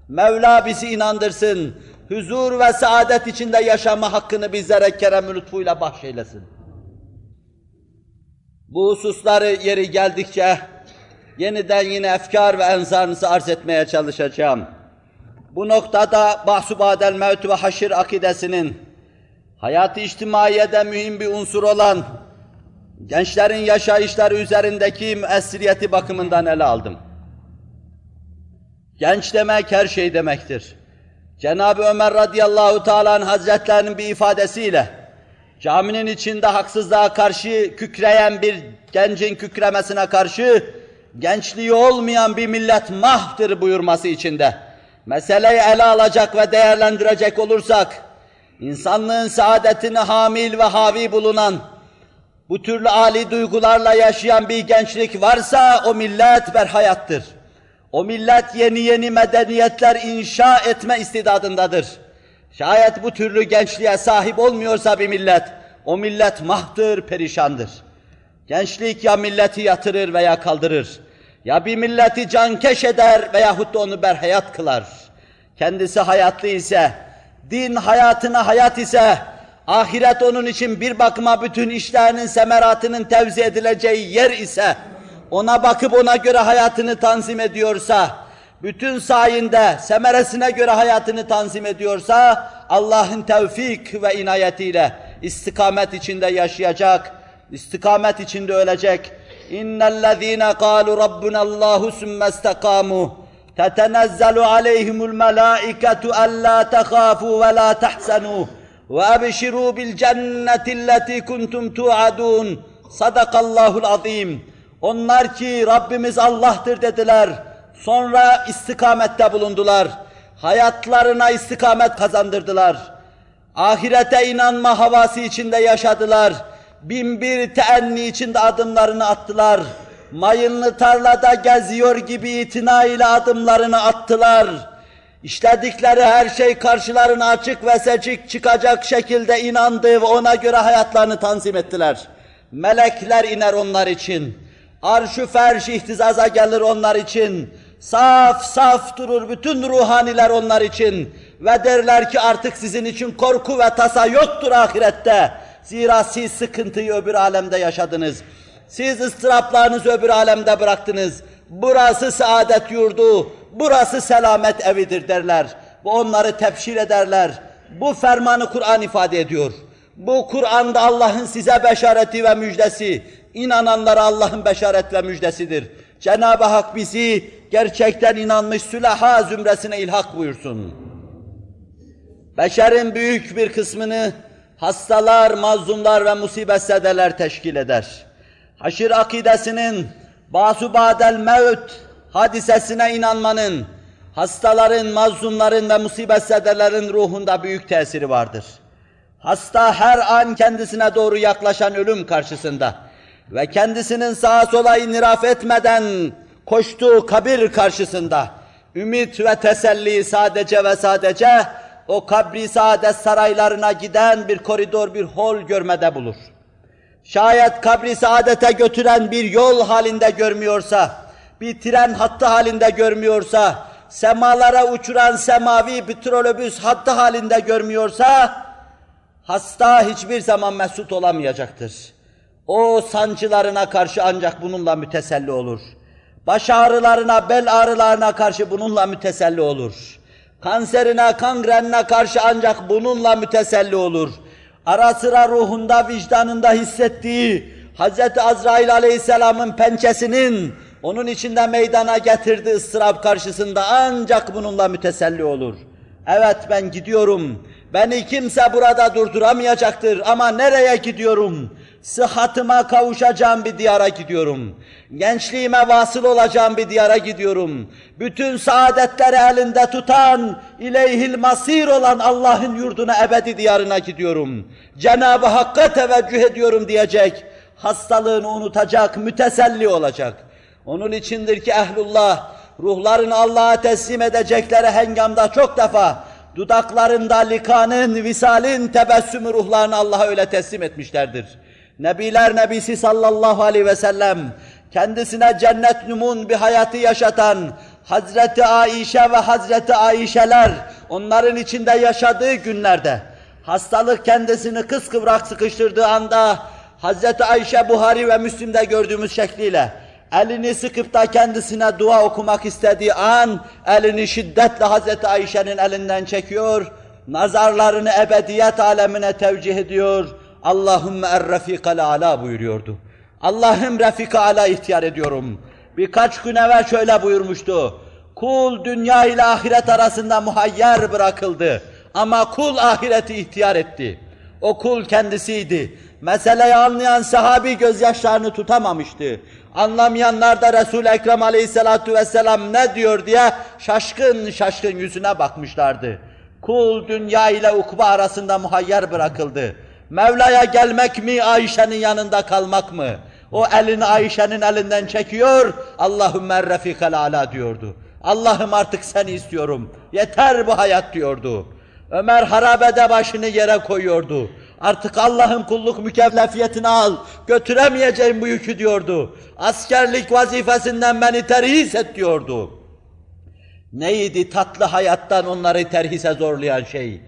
Speaker 1: Mevla bizi inandırsın. Huzur ve saadet içinde yaşama hakkını bizlere kerem lütfuyla bahşeylesin. Bu hususları yeri geldikçe yeniden yine efkar ve enzarınızı arz etmeye çalışacağım. Bu noktada bahsubadel mevt ve haşir akidesinin hayat-ı içtimaiyede mühim bir unsur olan gençlerin yaşayışları üzerindeki müessiriyeti bakımından ele aldım. Genç demek her şey demektir. Cenab-ı Ömer radıyallahu teala hazretlerinin bir ifadesiyle caminin içinde haksızlığa karşı kükreyen bir gencin kükremesine karşı gençliği olmayan bir millet mahdır buyurması içinde. Meseleyi ele alacak ve değerlendirecek olursak, insanlığın saadetini hamil ve havi bulunan, bu türlü âli duygularla yaşayan bir gençlik varsa o millet berhayattır. O millet yeni yeni medeniyetler inşa etme istidadındadır. Şayet bu türlü gençliğe sahip olmuyorsa bir millet, o millet mahdır, perişandır. Gençlik ya milleti yatırır veya kaldırır. Ya bir milleti cankeş eder veyahut da onu berhayat kılar. Kendisi hayatlı ise, din hayatına hayat ise, ahiret onun için bir bakıma bütün işlerinin semeratının tevzi edileceği yer ise, ona bakıp ona göre hayatını tanzim ediyorsa, bütün sayinde semeresine göre hayatını tanzim ediyorsa, Allah'ın tevfik ve inayetiyle istikamet içinde yaşayacak, istikamet içinde ölecek. İnnellezîne kâlu rabbunallâhu sümme istekâmû tetenezzelu aleyhimul melâiketu ellâ tehâfû ve lâ tehsenû ve ebşirû bil cennetilleti kuntum tu'adûn. Sadakallahul azîm. Onlar ki Rabbimiz Allah'tır dediler. Sonra istikamette bulundular. Hayatlarına istikamet kazandırdılar. Ahirete inanma havası içinde yaşadılar. Bin bir teenni içinde adımlarını attılar. Mayınlı tarlada geziyor gibi itina ile adımlarını attılar. İşledikleri her şey karşılarına açık ve seçik çıkacak şekilde inandı ve ona göre hayatlarını tanzim ettiler. Melekler iner onlar için. Arş-ı ferş ihtizaza gelir onlar için. Saf saf durur bütün ruhaniler onlar için. Ve derler ki artık sizin için korku ve tasa yoktur ahirette. Zira siz sıkıntıyı öbür alemde yaşadınız. Siz ıstıraplarınızı öbür alemde bıraktınız. Burası saadet yurdu, burası selamet evidir derler. Bu onları tepşir ederler. Bu fermanı Kur'an ifade ediyor. Bu Kur'an'da Allah'ın size beşareti ve müjdesi, inananlara Allah'ın beşaret ve müjdesidir. Cenab-ı Hak bizi gerçekten inanmış sülaha zümresine ilhak buyursun. Beşerin büyük bir kısmını hastalar, mazlumlar ve musibet sedeler teşkil eder. Haşir akidesinin basubadel mevt hadisesine inanmanın, hastaların, mazlumların ve musibet sedelerin ruhunda büyük tesiri vardır. Hasta her an kendisine doğru yaklaşan ölüm karşısında ve kendisinin sağa sola iniraf etmeden koştuğu kabir karşısında ümit ve teselli sadece ve sadece o kabri saadet saraylarına giden bir koridor, bir hol görmede bulur. Şayet kabri saadete götüren bir yol halinde görmüyorsa, bir tren hattı halinde görmüyorsa, semalara uçuran semavi bir trolobüs hattı halinde görmüyorsa, hasta hiçbir zaman mesut olamayacaktır. O sancılarına karşı ancak bununla müteselli olur. Baş ağrılarına, bel ağrılarına karşı bununla müteselli olur. Kanserine, kangrenine karşı ancak bununla müteselli olur. Ara sıra ruhunda, vicdanında hissettiği Hz. Azrail aleyhisselamın pençesinin onun içinde meydana getirdiği ıstırap karşısında ancak bununla müteselli olur. Evet ben gidiyorum. Beni kimse burada durduramayacaktır ama nereye gidiyorum? Sıhhatıma kavuşacağım bir diyara gidiyorum. Gençliğime vasıl olacağım bir diyara gidiyorum. Bütün saadetleri elinde tutan, ileyhil masir olan Allah'ın yurduna ebedi diyarına gidiyorum. Cenab-ı Hakk'a teveccüh ediyorum diyecek. Hastalığını unutacak, müteselli olacak. Onun içindir ki ehlullah, ruhlarını Allah'a teslim edecekleri hengamda çok defa dudaklarında likanın, visalin tebessümü ruhlarını Allah'a öyle teslim etmişlerdir. Nebiler Nebisi sallallahu aleyhi ve sellem kendisine cennet numun bir hayatı yaşatan Hazreti Aişe ve Hazreti Aişeler onların içinde yaşadığı günlerde hastalık kendisini kıskıvrak sıkıştırdığı anda Hazreti Ayşe Buhari ve Müslim'de gördüğümüz şekliyle elini sıkıp da kendisine dua okumak istediği an elini şiddetle Hazreti Ayşe'nin elinden çekiyor, nazarlarını ebediyet alemine tevcih ediyor. Allahümme er-refikal ala buyuruyordu. Allah'ım refika ala ihtiyar ediyorum. Birkaç gün evvel şöyle buyurmuştu. Kul dünya ile ahiret arasında muhayyer bırakıldı. Ama kul ahireti ihtiyar etti. O kul kendisiydi. Meseleyi anlayan sahabi gözyaşlarını tutamamıştı. Anlamayanlar da Resul-i Ekrem aleyhissalatu vesselam ne diyor diye şaşkın şaşkın yüzüne bakmışlardı. Kul dünya ile ukba arasında muhayyer bırakıldı. Mevla'ya gelmek mi, Ayşe'nin yanında kalmak mı? O elini Ayşe'nin elinden çekiyor, Allahümme refikal ala diyordu. Allah'ım artık seni istiyorum, yeter bu hayat diyordu. Ömer harabede başını yere koyuyordu. Artık Allah'ın kulluk mükellefiyetini al, götüremeyeceğim bu yükü diyordu. Askerlik vazifesinden beni terhis et diyordu. Neydi tatlı hayattan onları terhise zorlayan şey?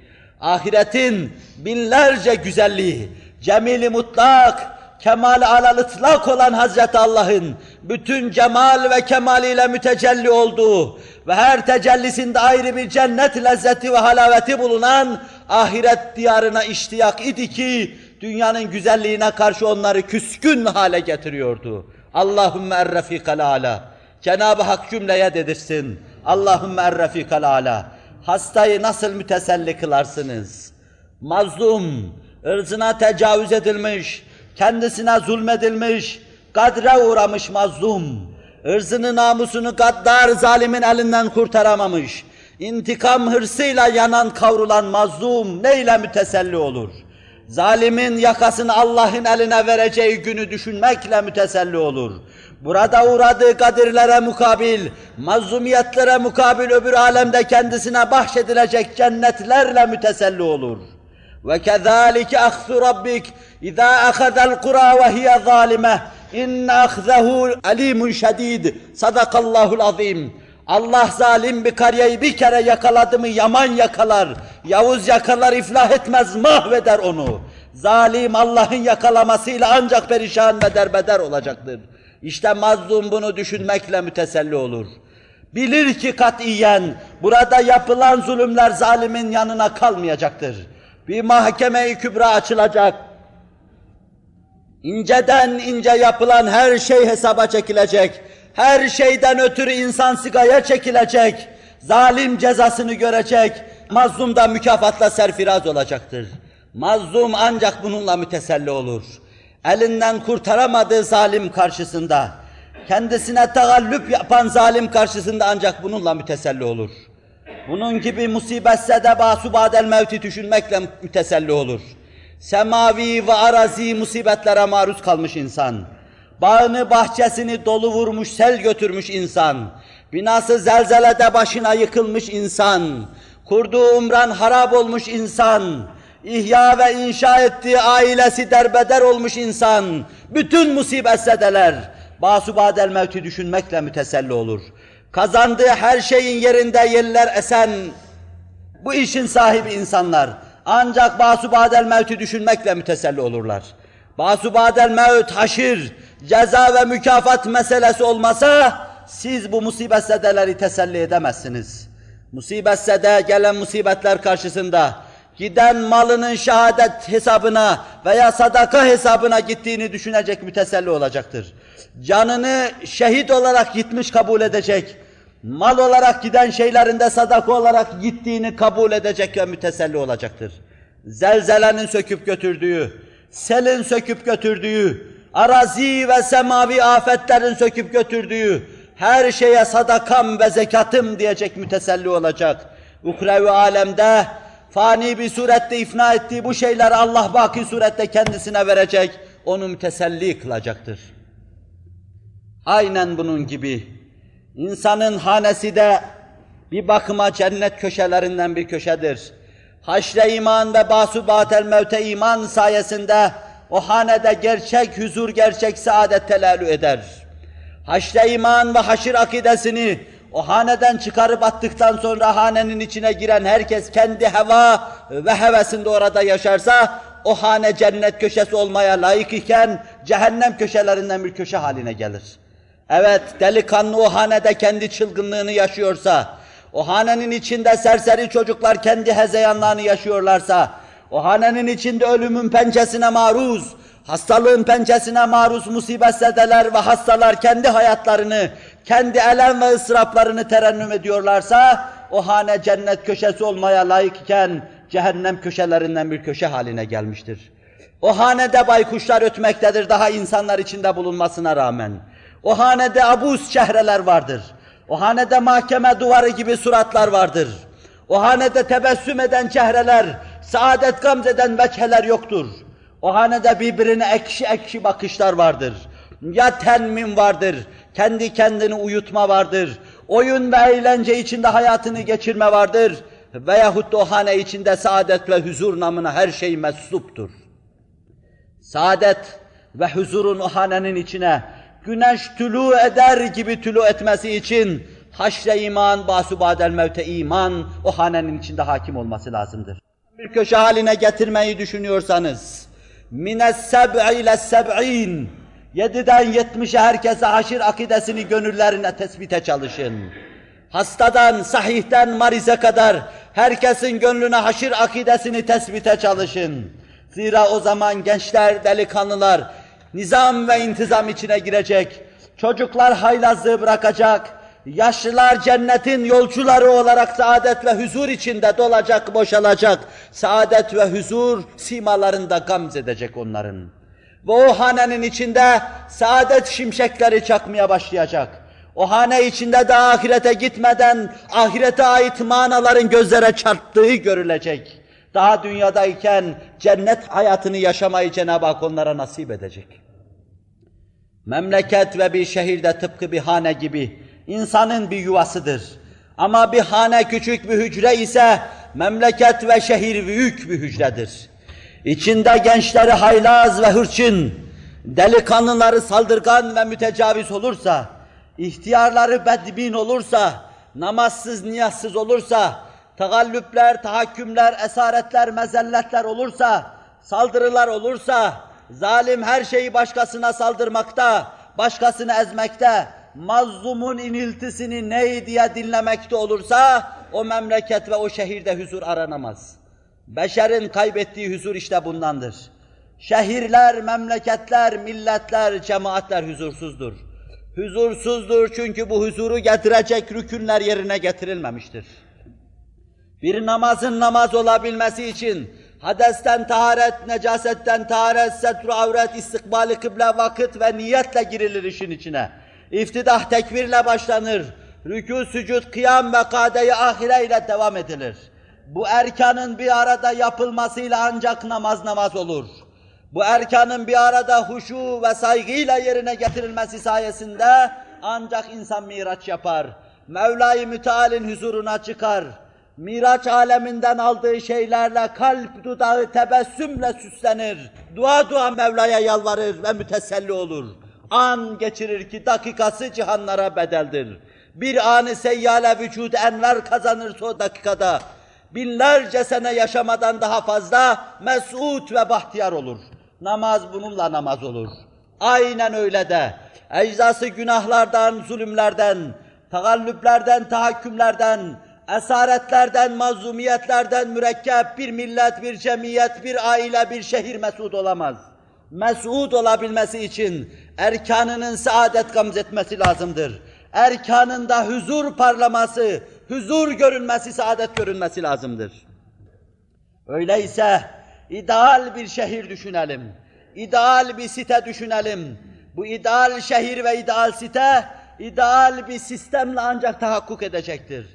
Speaker 1: Ahiretin binlerce güzelliği, cemili mutlak, kemal alal ıtlak olan Hazreti Allah'ın bütün cemal ve kemaliyle mütecelli olduğu ve her tecellisinde ayrı bir cennet lezzeti ve halaveti bulunan ahiret diyarına iştiyak idi ki dünyanın güzelliğine karşı onları küskün hale getiriyordu. Allahümme errefikal ala. Cenab-ı Hak cümleye dedirsin. Allahümme errefikal ala. Hastayı nasıl müteselli kılarsınız? Mazlum, ırzına tecavüz edilmiş, kendisine zulmedilmiş, kadre uğramış mazlum, ırzını namusunu gaddar zalimin elinden kurtaramamış, intikam hırsıyla yanan kavrulan mazlum neyle müteselli olur? Zalimin yakasını Allah'ın eline vereceği günü düşünmekle müteselli olur. Burada uğradığı kadirlere mukabil, mazlumiyetlere mukabil öbür alemde kendisine bahşedilecek cennetlerle müteselli olur. Ve kezalike ahzu rabbik izâ ahazel kura ve hiye zâlimeh inne ahzehu alimun şedid. Sadakallahul azim. Allah zalim bir kariyeyi bir kere yakaladı mı yaman yakalar, Yavuz yakalar iflah etmez mahveder onu. Zalim Allah'ın yakalamasıyla ancak perişan ve derbeder olacaktır. İşte mazlum bunu düşünmekle müteselli olur. Bilir ki katiyen burada yapılan zulümler zalimin yanına kalmayacaktır. Bir mahkeme-i kübra açılacak. İnceden ince yapılan her şey hesaba çekilecek. Her şeyden ötürü insan sigaya çekilecek. Zalim cezasını görecek. Mazlum da mükafatla serfiraz olacaktır. Mazlum ancak bununla müteselli olur. Elinden kurtaramadığı zalim karşısında, kendisine tagallüp yapan zalim karşısında ancak bununla müteselli olur. Bunun gibi musibetse de basubadel mevti düşünmekle müteselli olur. Semavi ve arazi musibetlere maruz kalmış insan. Bağını bahçesini dolu vurmuş, sel götürmüş insan. Binası zelzelede başına yıkılmış insan. Kurduğu umran harap olmuş insan. İhya ve inşa ettiği ailesi derbeder olmuş insan. Bütün musibetsedeler basubadel mevti düşünmekle müteselli olur kazandığı her şeyin yerinde yerler esen bu işin sahibi insanlar ancak basubadel mevti düşünmekle müteselli olurlar. Basubadel mevt haşir, ceza ve mükafat meselesi olmasa siz bu musibet zedeleri teselli edemezsiniz. Musibetse de gelen musibetler karşısında giden malının şehadet hesabına veya sadaka hesabına gittiğini düşünecek müteselli olacaktır. Canını şehit olarak gitmiş kabul edecek. Mal olarak giden şeylerinde sadaka olarak gittiğini kabul edecek ve müteselli olacaktır. Zelzelenin söküp götürdüğü, selin söküp götürdüğü, arazi ve semavi afetlerin söküp götürdüğü, her şeye sadakam ve zekatım diyecek müteselli olacak. Ukrevi alemde fani bir surette ifna ettiği bu şeyler Allah baki surette kendisine verecek, onu müteselli kılacaktır. Aynen bunun gibi insanın hanesi de bir bakıma cennet köşelerinden bir köşedir. Haşre iman ve basu batel mevte iman sayesinde o hanede gerçek huzur, gerçek saadet telalü eder. Haşre iman ve haşir akidesini o haneden çıkarıp attıktan sonra hanenin içine giren herkes kendi heva ve hevesinde orada yaşarsa o hane cennet köşesi olmaya layık iken cehennem köşelerinden bir köşe haline gelir. Evet delikanlı o hanede kendi çılgınlığını yaşıyorsa, o hanenin içinde serseri çocuklar kendi hezeyanlarını yaşıyorlarsa, o hanenin içinde ölümün pençesine maruz, hastalığın pençesine maruz musibetsedeler ve hastalar kendi hayatlarını, kendi elem ve ıstıraplarını terennüm ediyorlarsa, o hane cennet köşesi olmaya layıkken cehennem köşelerinden bir köşe haline gelmiştir. O hanede baykuşlar ötmektedir daha insanlar içinde bulunmasına rağmen. O hanede abuz çehreler vardır. O hanede mahkeme duvarı gibi suratlar vardır. O hanede tebessüm eden çehreler, saadet gamzeden veçheler yoktur. O hanede birbirine ekşi ekşi bakışlar vardır. Ya tenmin vardır, kendi kendini uyutma vardır. Oyun ve eğlence içinde hayatını geçirme vardır. Veyahut da o hane içinde saadet ve huzur namına her şey meczuptur. Saadet ve huzurun o hanenin içine güneş tülü eder gibi tülü etmesi için haşre iman, basubadel mevte iman o hanenin içinde hakim olması lazımdır. Bir köşe haline getirmeyi düşünüyorsanız mines seb'i ile seb'in yediden yetmişe herkese haşir akidesini gönüllerine tespite çalışın. Hastadan, sahihten marize kadar herkesin gönlüne haşir akidesini tespite çalışın. Zira o zaman gençler, delikanlılar nizam ve intizam içine girecek. Çocuklar haylazlığı bırakacak. Yaşlılar cennetin yolcuları olarak saadet ve huzur içinde dolacak, boşalacak. Saadet ve huzur simalarında gamz edecek onların. Ve o hanenin içinde saadet şimşekleri çakmaya başlayacak. O hane içinde de ahirete gitmeden ahirete ait manaların gözlere çarptığı görülecek. Daha dünyadayken cennet hayatını yaşamayı Cenab-ı Hak onlara nasip edecek. Memleket ve bir şehirde tıpkı bir hane gibi insanın bir yuvasıdır. Ama bir hane küçük bir hücre ise memleket ve şehir büyük bir hücredir. İçinde gençleri haylaz ve hırçın, delikanlıları saldırgan ve mütecaviz olursa, ihtiyarları bedbin olursa, namazsız, niyazsız olursa, tagallüpler, tahakkümler, esaretler, mezelletler olursa, saldırılar olursa, zalim her şeyi başkasına saldırmakta, başkasını ezmekte, mazlumun iniltisini ney diye dinlemekte olursa, o memleket ve o şehirde huzur aranamaz. Beşerin kaybettiği huzur işte bundandır. Şehirler, memleketler, milletler, cemaatler huzursuzdur. Huzursuzdur çünkü bu huzuru getirecek rükünler yerine getirilmemiştir. Bir namazın namaz olabilmesi için hadesten taharet, necasetten taharet, setru avret, istikbali kıble, vakit ve niyetle girilir işin içine. İftidah tekbirle başlanır. Rükû, sücud, kıyam ve kade-i ahire ile devam edilir. Bu erkanın bir arada yapılmasıyla ancak namaz namaz olur. Bu erkanın bir arada huşu ve saygıyla yerine getirilmesi sayesinde ancak insan miraç yapar. Mevla-i Müteal'in huzuruna çıkar. Miraç aleminden aldığı şeylerle kalp dudağı tebessümle süslenir. Dua dua Mevla'ya yalvarır ve müteselli olur. An geçirir ki dakikası cihanlara bedeldir. Bir anı seyyale vücud enver kazanırsa o dakikada binlerce sene yaşamadan daha fazla mesut ve bahtiyar olur. Namaz bununla namaz olur. Aynen öyle de eczası günahlardan, zulümlerden, tagallüplerden, tahakkümlerden, esaretlerden, mazlumiyetlerden mürekkep bir millet, bir cemiyet, bir aile, bir şehir mesud olamaz. Mesud olabilmesi için erkanının saadet gamzetmesi lazımdır. Erkanında huzur parlaması, huzur görünmesi, saadet görünmesi lazımdır. Öyleyse ideal bir şehir düşünelim. ideal bir site düşünelim. Bu ideal şehir ve ideal site, ideal bir sistemle ancak tahakkuk edecektir.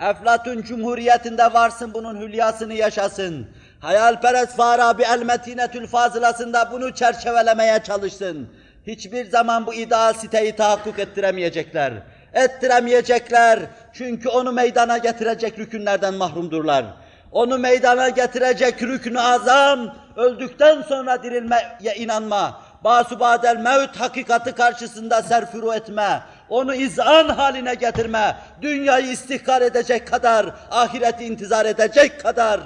Speaker 1: Eflatun Cumhuriyeti'nde varsın bunun hülyasını yaşasın. Hayalperest Farabi El-Metinetül Fazılasında bunu çerçevelemeye çalışsın. Hiçbir zaman bu ideal siteyi tahakkuk ettiremeyecekler. Ettiremeyecekler çünkü onu meydana getirecek rükünlerden mahrumdurlar. Onu meydana getirecek rüknü azam, öldükten sonra dirilmeye inanma, basubadel mevt hakikati karşısında serfuru etme, onu izan haline getirme, dünyayı istihkar edecek kadar, ahireti intizar edecek kadar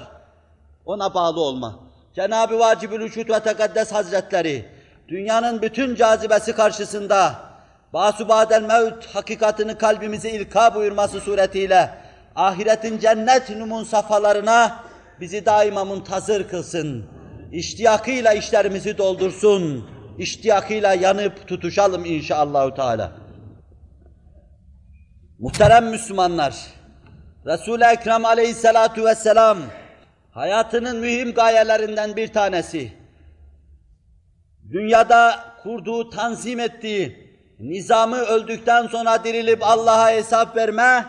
Speaker 1: ona bağlı olma. Cenab-ı Vacibül Vücud ve Tekaddes Hazretleri, dünyanın bütün cazibesi karşısında, basubadel mevt hakikatini kalbimize ilka buyurması suretiyle, ahiretin cennet numun safhalarına bizi daima muntazır kılsın. İştiyakıyla işlerimizi doldursun. İştiyakıyla yanıp tutuşalım inşallahü teala. Muhterem Müslümanlar, Resul-i Ekrem aleyhissalatu vesselam hayatının mühim gayelerinden bir tanesi, dünyada kurduğu, tanzim ettiği nizamı öldükten sonra dirilip Allah'a hesap verme,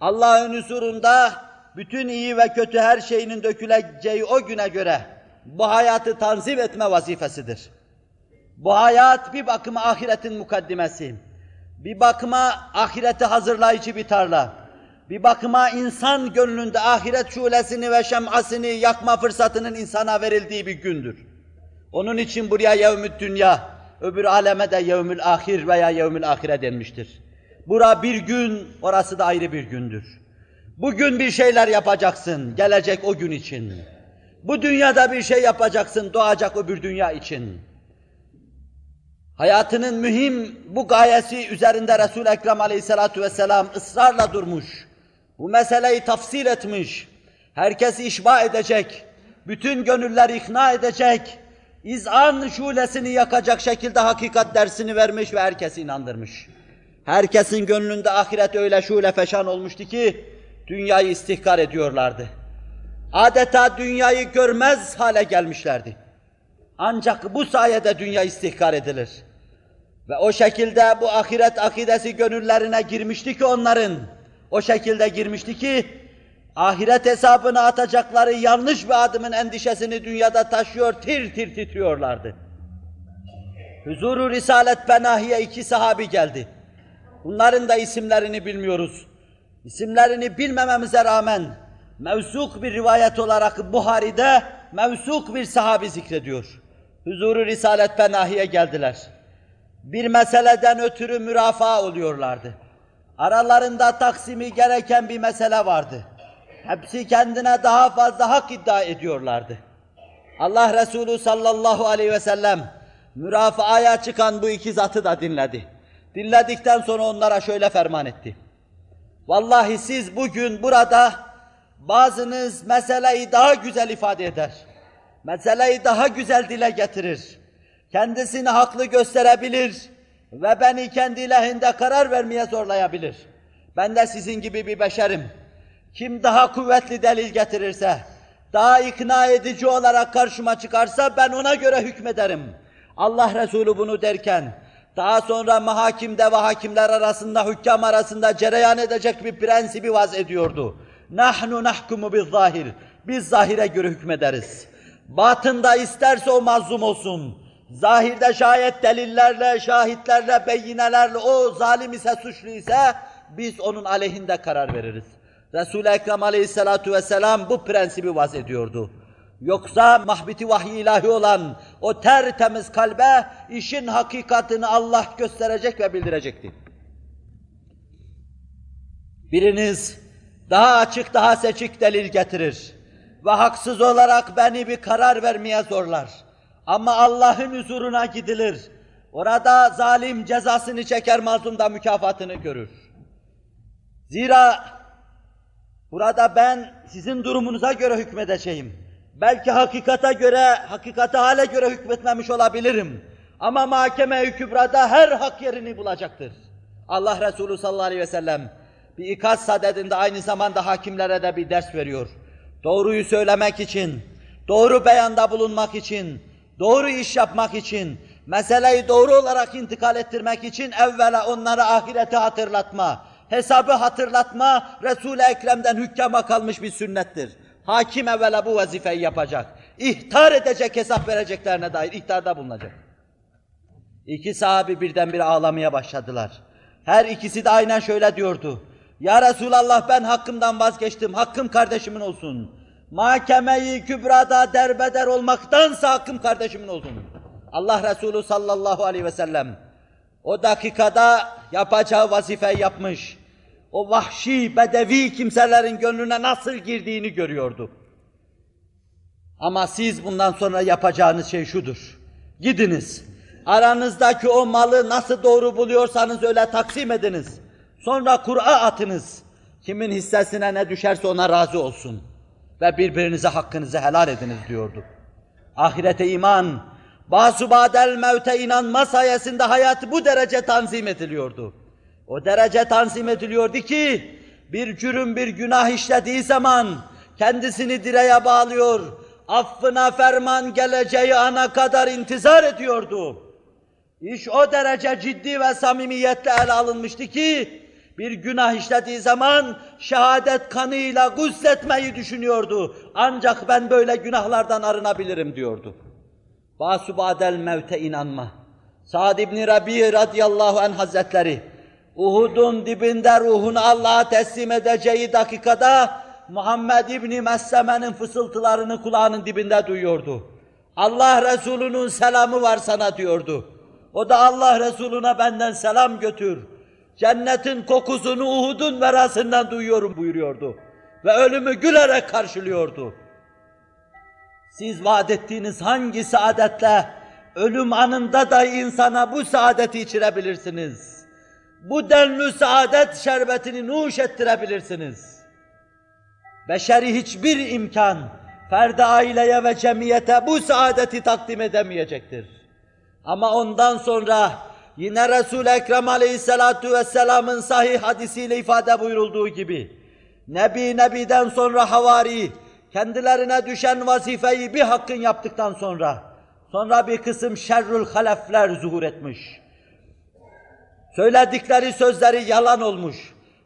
Speaker 1: Allah'ın huzurunda bütün iyi ve kötü her şeyinin döküleceği o güne göre bu hayatı tanzim etme vazifesidir. Bu hayat bir bakıma ahiretin mukaddimesi, bir bakıma ahireti hazırlayıcı bir tarla, bir bakıma insan gönlünde ahiret şulesini ve şemasını yakma fırsatının insana verildiği bir gündür. Onun için buraya yevmü dünya, öbür aleme de yevmül ahir veya yevmül ahire denmiştir. Bura bir gün, orası da ayrı bir gündür. Bugün bir şeyler yapacaksın, gelecek o gün için. Bu dünyada bir şey yapacaksın, doğacak öbür dünya için. Hayatının mühim bu gayesi üzerinde Resul-i Ekrem aleyhissalatu vesselam ısrarla durmuş. Bu meseleyi tafsil etmiş. Herkesi işba edecek, bütün gönülleri ikna edecek, izan şulesini yakacak şekilde hakikat dersini vermiş ve herkesi inandırmış. Herkesin gönlünde ahiret öyle şule feşan olmuştu ki, dünyayı istihkar ediyorlardı. Adeta dünyayı görmez hale gelmişlerdi. Ancak bu sayede dünya istihkar edilir. Ve o şekilde bu ahiret akidesi gönüllerine girmişti ki onların, o şekilde girmişti ki, ahiret hesabına atacakları yanlış bir adımın endişesini dünyada taşıyor, tir tir titriyorlardı. Huzuru Risalet Benahi'ye iki sahabi geldi. Bunların da isimlerini bilmiyoruz. İsimlerini bilmememize rağmen mevsuk bir rivayet olarak Buhari'de mevsuk bir sahabi zikrediyor. Huzuru Risalet Benahi'ye geldiler. Bir meseleden ötürü mürafaa oluyorlardı. Aralarında taksimi gereken bir mesele vardı. Hepsi kendine daha fazla hak iddia ediyorlardı. Allah Resulü sallallahu aleyhi ve sellem mürafaaya çıkan bu iki zatı da dinledi. Dinledikten sonra onlara şöyle ferman etti. Vallahi siz bugün burada bazınız meseleyi daha güzel ifade eder. Meseleyi daha güzel dile getirir. Kendisini haklı gösterebilir ve beni kendi lehinde karar vermeye zorlayabilir. Ben de sizin gibi bir beşerim. Kim daha kuvvetli delil getirirse, daha ikna edici olarak karşıma çıkarsa ben ona göre hükmederim. Allah Resulü bunu derken, daha sonra mahakimde ve hakimler arasında, hükkam arasında cereyan edecek bir prensibi vaz ediyordu. Nahnu nahkumu bil zahir. Biz zahire göre hükmederiz. Batında isterse o mazlum olsun. Zahirde şayet delillerle, şahitlerle, beyinelerle o zalim ise, suçlu ise biz onun aleyhinde karar veririz. Resul-i Ekrem aleyhissalatu vesselam bu prensibi vaz ediyordu. Yoksa mahbiti vahiy ilahi olan o tertemiz kalbe işin hakikatini Allah gösterecek ve bildirecekti. Biriniz daha açık, daha seçik delil getirir ve haksız olarak beni bir karar vermeye zorlar. Ama Allah'ın huzuruna gidilir. Orada zalim cezasını çeker, mazlum da mükafatını görür. Zira Burada ben sizin durumunuza göre hükmedeceğim. Belki hakikata göre, hakikate hale göre hükmetmemiş olabilirim. Ama mahkeme-i kübrada her hak yerini bulacaktır. Allah Resulü sallallahu aleyhi ve sellem bir ikaz sadedinde aynı zamanda hakimlere de bir ders veriyor. Doğruyu söylemek için, doğru beyanda bulunmak için, doğru iş yapmak için, meseleyi doğru olarak intikal ettirmek için evvela onlara ahireti hatırlatma, hesabı hatırlatma Resul-i Ekrem'den hükkama kalmış bir sünnettir. Hakim evvela bu vazifeyi yapacak. İhtar edecek, hesap vereceklerine dair ihtarda bulunacak. İki sahabi birdenbire ağlamaya başladılar. Her ikisi de aynen şöyle diyordu. Ya Resulallah ben hakkımdan vazgeçtim, hakkım kardeşimin olsun. Mahkemeyi kübrada derbeder olmaktansa hakkım kardeşimin olsun. Allah Resulü sallallahu aleyhi ve sellem o dakikada yapacağı vazifeyi yapmış. O vahşi, bedevi kimselerin gönlüne nasıl girdiğini görüyordu. Ama siz bundan sonra yapacağınız şey şudur. Gidiniz. Aranızdaki o malı nasıl doğru buluyorsanız öyle taksim ediniz. Sonra Kur'a atınız. Kimin hissesine ne düşerse ona razı olsun. Ve birbirinize hakkınızı helal ediniz diyordu. Ahirete iman, basubadel mevte inanma sayesinde hayat bu derece tanzim ediliyordu. O derece tanzim ediliyordu ki, bir cürüm bir günah işlediği zaman kendisini direğe bağlıyor, affına ferman geleceği ana kadar intizar ediyordu. İş o derece ciddi ve samimiyetle ele alınmıştı ki, bir günah işlediği zaman şehadet kanıyla gusletmeyi düşünüyordu. Ancak ben böyle günahlardan arınabilirim diyordu. Basubadel mevte inanma. Sa'd ibn Rabi radıyallahu anh hazretleri, Uhud'un dibinde ruhunu Allah'a teslim edeceği dakikada Muhammed İbni Mesleme'nin fısıltılarını kulağının dibinde duyuyordu. Allah Resulü'nün selamı var sana diyordu. O da Allah Resulüne benden selam götür. Cennetin kokusunu Uhud'un verasından duyuyorum buyuruyordu. Ve ölümü gülerek karşılıyordu. Siz vaat ettiğiniz hangi saadetle ölüm anında da insana bu saadeti içirebilirsiniz. Bu denli saadet şerbetini nuş ettirebilirsiniz. Beşeri hiçbir imkan, ferdi aileye ve cemiyete bu saadeti takdim edemeyecektir. Ama ondan sonra yine Resul-i Ekrem aleyhissalatu vesselamın sahih hadisiyle ifade buyurulduğu gibi, Nebi Nebi'den sonra havari, kendilerine düşen vazifeyi bir hakkın yaptıktan sonra, sonra bir kısım şerrül halefler zuhur etmiş. Söyledikleri sözleri yalan olmuş.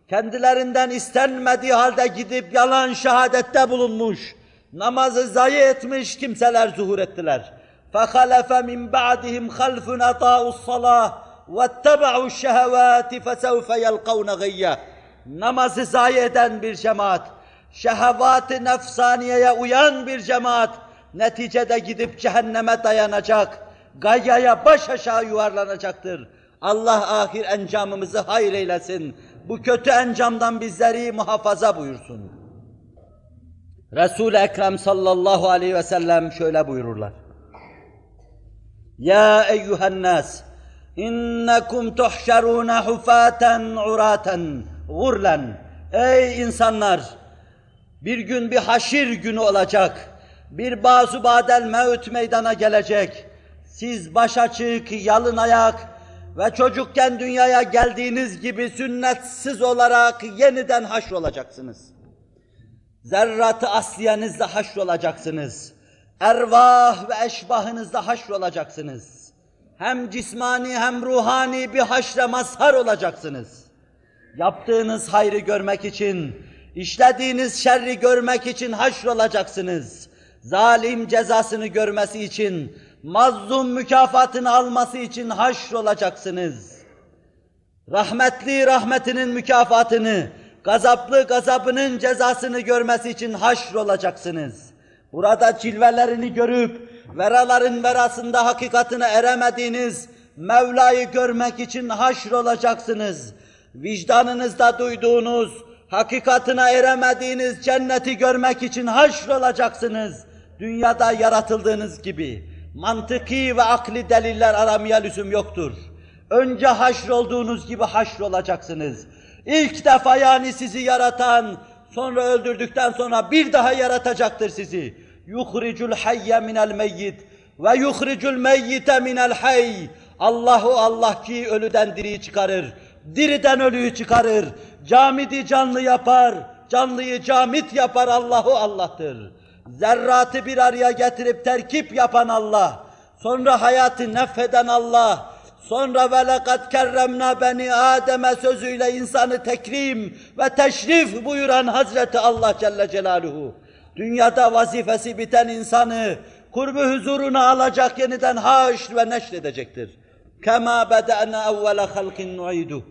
Speaker 1: Kendilerinden istenmediği halde gidip yalan şehadette bulunmuş. Namazı zayi etmiş kimseler zuhur ettiler. فَخَلَفَ مِنْ بَعْدِهِمْ خَلْفٌ اَطَاعُوا الصَّلَاةِ وَاتَّبَعُوا الشَّهَوَاتِ فَسَوْفَ يَلْقَوْنَ غَيَّ Namazı zayi eden bir cemaat, şehvat-ı nefsaniyeye uyan bir cemaat, neticede gidip cehenneme dayanacak, gayyaya baş aşağı yuvarlanacaktır. Allah ahir encamımızı hayır eylesin. Bu kötü encamdan bizleri muhafaza buyursun. Resul-i Ekrem sallallahu aleyhi ve sellem şöyle buyururlar. Ya eyyühen nas, innekum tuhşerûne hufâten urâten gurlen. Ey insanlar! Bir gün bir haşir günü olacak. Bir bazı badel mevt meydana gelecek. Siz baş açık, yalın ayak ve çocukken dünyaya geldiğiniz gibi sünnetsiz olarak yeniden haşrolacaksınız. Zerrat-ı asliyenizde haşrolacaksınız. Ervah ve eşbahınızda haşrolacaksınız. Hem cismani hem ruhani bir haşre mazhar olacaksınız. Yaptığınız hayrı görmek için, işlediğiniz şerri görmek için haşrolacaksınız. Zalim cezasını görmesi için, mazlum mükafatını alması için haşrolacaksınız. Rahmetli rahmetinin mükafatını, gazaplı gazabının cezasını görmesi için haşrolacaksınız. Burada cilvelerini görüp, veraların verasında hakikatine eremediğiniz Mevla'yı görmek için haşrolacaksınız. Vicdanınızda duyduğunuz, hakikatine eremediğiniz cenneti görmek için haşrolacaksınız. Dünyada yaratıldığınız gibi mantıki ve akli deliller aramaya lüzum yoktur. Önce haşrolduğunuz gibi haşrolacaksınız. İlk defa yani sizi yaratan, sonra öldürdükten sonra bir daha yaratacaktır sizi. Yuhricul hayye minel meyyit ve yuhricul meyyite minel hayy. Allahu Allah ki ölüden diriyi çıkarır. Diriden ölüyü çıkarır. Camidi canlı yapar. Canlıyı camit yapar Allahu Allah'tır. Zerratı bir araya getirip terkip yapan Allah. Sonra hayatı nefeden Allah. Sonra ve lekad kerremna beni Adem'e sözüyle insanı tekrim ve teşrif buyuran Hazreti Allah Celle Celaluhu. Dünyada vazifesi biten insanı kurbu huzuruna alacak yeniden haş ve neşredecektir. Kema beda'na evvele halkin nu'idu.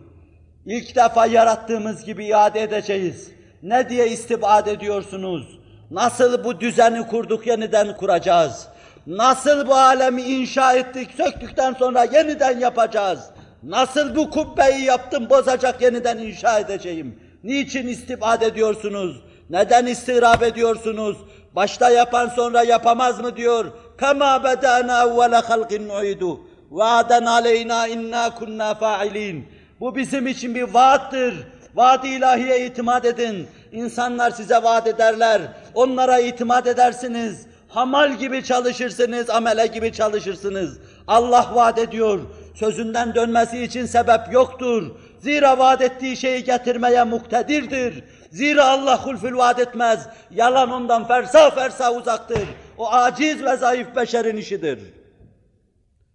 Speaker 1: İlk defa yarattığımız gibi iade edeceğiz. Ne diye istibad ediyorsunuz? Nasıl bu düzeni kurduk yeniden kuracağız? Nasıl bu alemi inşa ettik, söktükten sonra yeniden yapacağız? Nasıl bu kubbeyi yaptım, bozacak yeniden inşa edeceğim? Niçin istibad ediyorsunuz? Neden istirap ediyorsunuz? Başta yapan sonra yapamaz mı diyor. Kema bedana evvele halkin nu'idu. Vaaden aleyna inna kunna fa'ilin. Bu bizim için bir vaattır. Vaad-i ilahiye itimat edin. İnsanlar size vaat ederler. Onlara itimat edersiniz. Hamal gibi çalışırsınız, amele gibi çalışırsınız. Allah vaat ediyor. Sözünden dönmesi için sebep yoktur. Zira vaat ettiği şeyi getirmeye muktedirdir. Zira Allah hulfül vaat etmez. Yalan ondan fersa fersa uzaktır. O aciz ve zayıf beşerin işidir.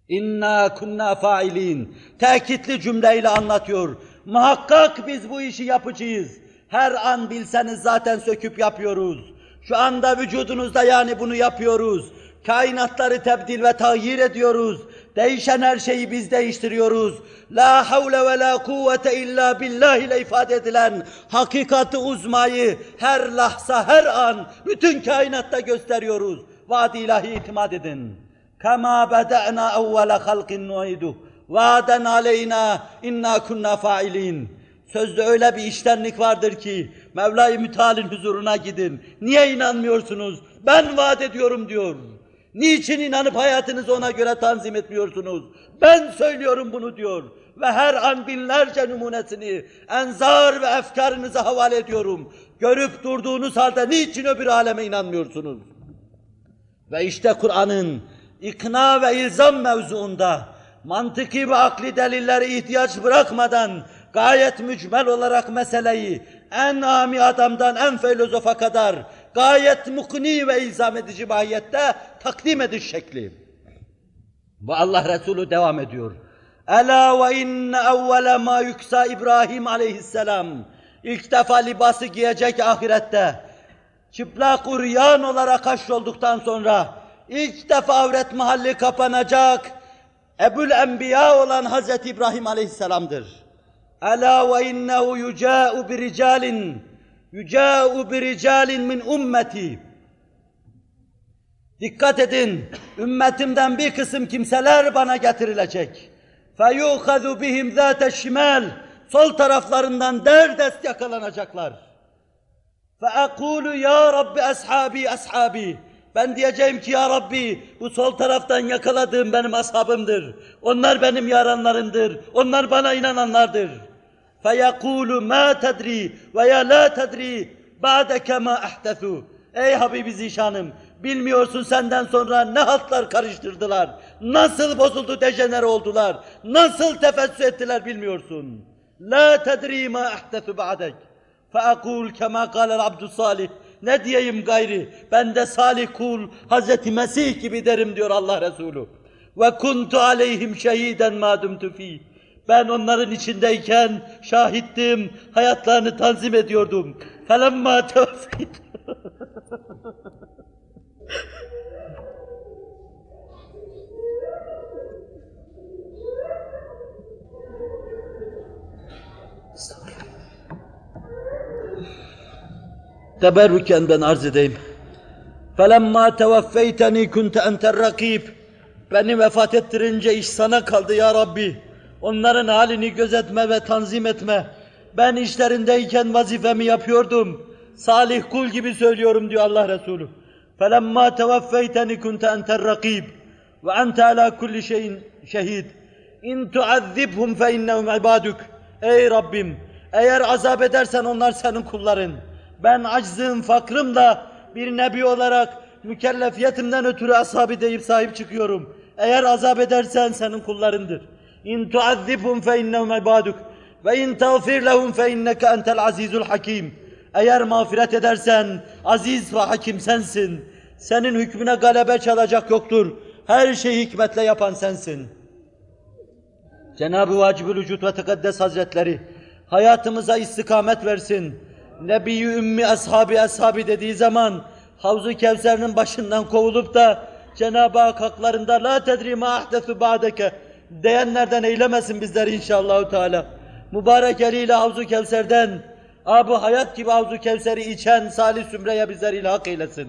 Speaker 1: İnna kunna failin. Tekitli cümleyle anlatıyor. Muhakkak biz bu işi yapıcıyız. Her an bilseniz zaten söküp yapıyoruz. Şu anda vücudunuzda yani bunu yapıyoruz. Kainatları tebdil ve tahyir ediyoruz. Değişen her şeyi biz değiştiriyoruz. La havle ve la kuvvete illa billah ile ifade edilen hakikati uzmayı her lahza, her an bütün kainatta gösteriyoruz. Vaad ilahi itimat edin. Kema beda'na evvele halkin nu'idu. Vaaden aleyna inna kunna failin. Sözde öyle bir iştenlik vardır ki Mevla-i Müteal'in huzuruna gidin. Niye inanmıyorsunuz? Ben vaat ediyorum diyor. Niçin inanıp hayatınızı ona göre tanzim etmiyorsunuz? Ben söylüyorum bunu diyor. Ve her an binlerce numunesini enzar ve efkarınıza havale ediyorum. Görüp durduğunuz halde niçin öbür aleme inanmıyorsunuz? Ve işte Kur'an'ın ikna ve ilzam mevzuunda mantıki ve akli delillere ihtiyaç bırakmadan gayet mücmel olarak meseleyi en ami adamdan en filozofa kadar gayet mukni ve ilzam edici mahiyette takdim ediş şekli. Ve Allah Resulü devam ediyor. Ela ve inne evvele ma yüksa İbrahim aleyhisselam. İlk defa libası giyecek ahirette. Çıplak uryan olarak haşrolduktan sonra ilk defa avret mahalli kapanacak. Ebul Enbiya olan Hazreti İbrahim aleyhisselamdır. Ela ve innehu yuca'u bi ricalin yuca'u bi ricalin min ummeti. Dikkat edin, ümmetimden bir kısım kimseler bana getirilecek. فَيُؤْخَذُ بِهِمْ ذَاتَ الشِّمَالِ Sol taraflarından derdest yakalanacaklar. فَاَقُولُ ya Rabbi ashabi ashabi. Ben diyeceğim ki ya Rabbi bu sol taraftan yakaladığım benim ashabımdır. Onlar benim yaranlarımdır. Onlar bana inananlardır. فَيَقُولُ مَا تَدْرِي veya لَا تَدْرِي بَعْدَكَ مَا اَحْدَثُوا Ey Habibi Zişanım, bilmiyorsun senden sonra ne hatlar karıştırdılar, nasıl bozuldu, dejenere oldular, nasıl tefessü ettiler bilmiyorsun. La tedri ma ahdesu ba'dek. Feakul kema kâlel abdü salih. Ne diyeyim gayri, ben de salih kul, Hazreti Mesih gibi derim diyor Allah Resulü. Ve kuntu aleyhim şehiden ma dumtu fî. Ben onların içindeyken şahittim, hayatlarını tanzim ediyordum. Felemma tevfit. Teberrüken ben arz edeyim. فَلَمَّا تَوَفَّيْتَنِي كُنْتَ اَنْتَ الرَّقِيبِ Beni vefat ettirince iş sana kaldı ya Rabbi. Onların halini gözetme ve tanzim etme. Ben işlerindeyken vazifemi yapıyordum. Salih kul gibi söylüyorum diyor Allah Resulü. فَلَمَّا تَوَفَّيْتَنِ كُنْتَ أَنْتَ الرَّقِيبِ وَأَنْتَ عَلَى كُلِّ شَيْءٍ şehid. İn tuazzibhum fe innehum ibaduk. Ey Rabbim, eğer azap edersen onlar senin kulların.
Speaker 2: Ben aczım, fakrım da bir nebi olarak mükellefiyetimden ötürü ashabi deyip sahip çıkıyorum. Eğer azap edersen senin kullarındır. İn tuazzibhum fe innehum ibaduk ve in tağfir lehum fe inneke entel azizul hakim. Eğer mağfiret edersen aziz ve hakim sensin. Senin hükmüne galebe çalacak yoktur. Her şeyi hikmetle yapan sensin. Cenab-ı Vacibül Vücut ve Tekaddes Hazretleri hayatımıza istikamet versin. Nebi-i Ümmi Ashabi Ashabi dediği zaman Havzu Kevser'in başından kovulup da Cenab-ı Hak haklarında la tedri ma ahdesu ba'deke diyenlerden eylemesin bizleri inşallah Teala. Mübarek eliyle Havzu Kevser'den Abu hayat gibi Havzu Kevser'i içen salih sümreye bizleri ilhak eylesin.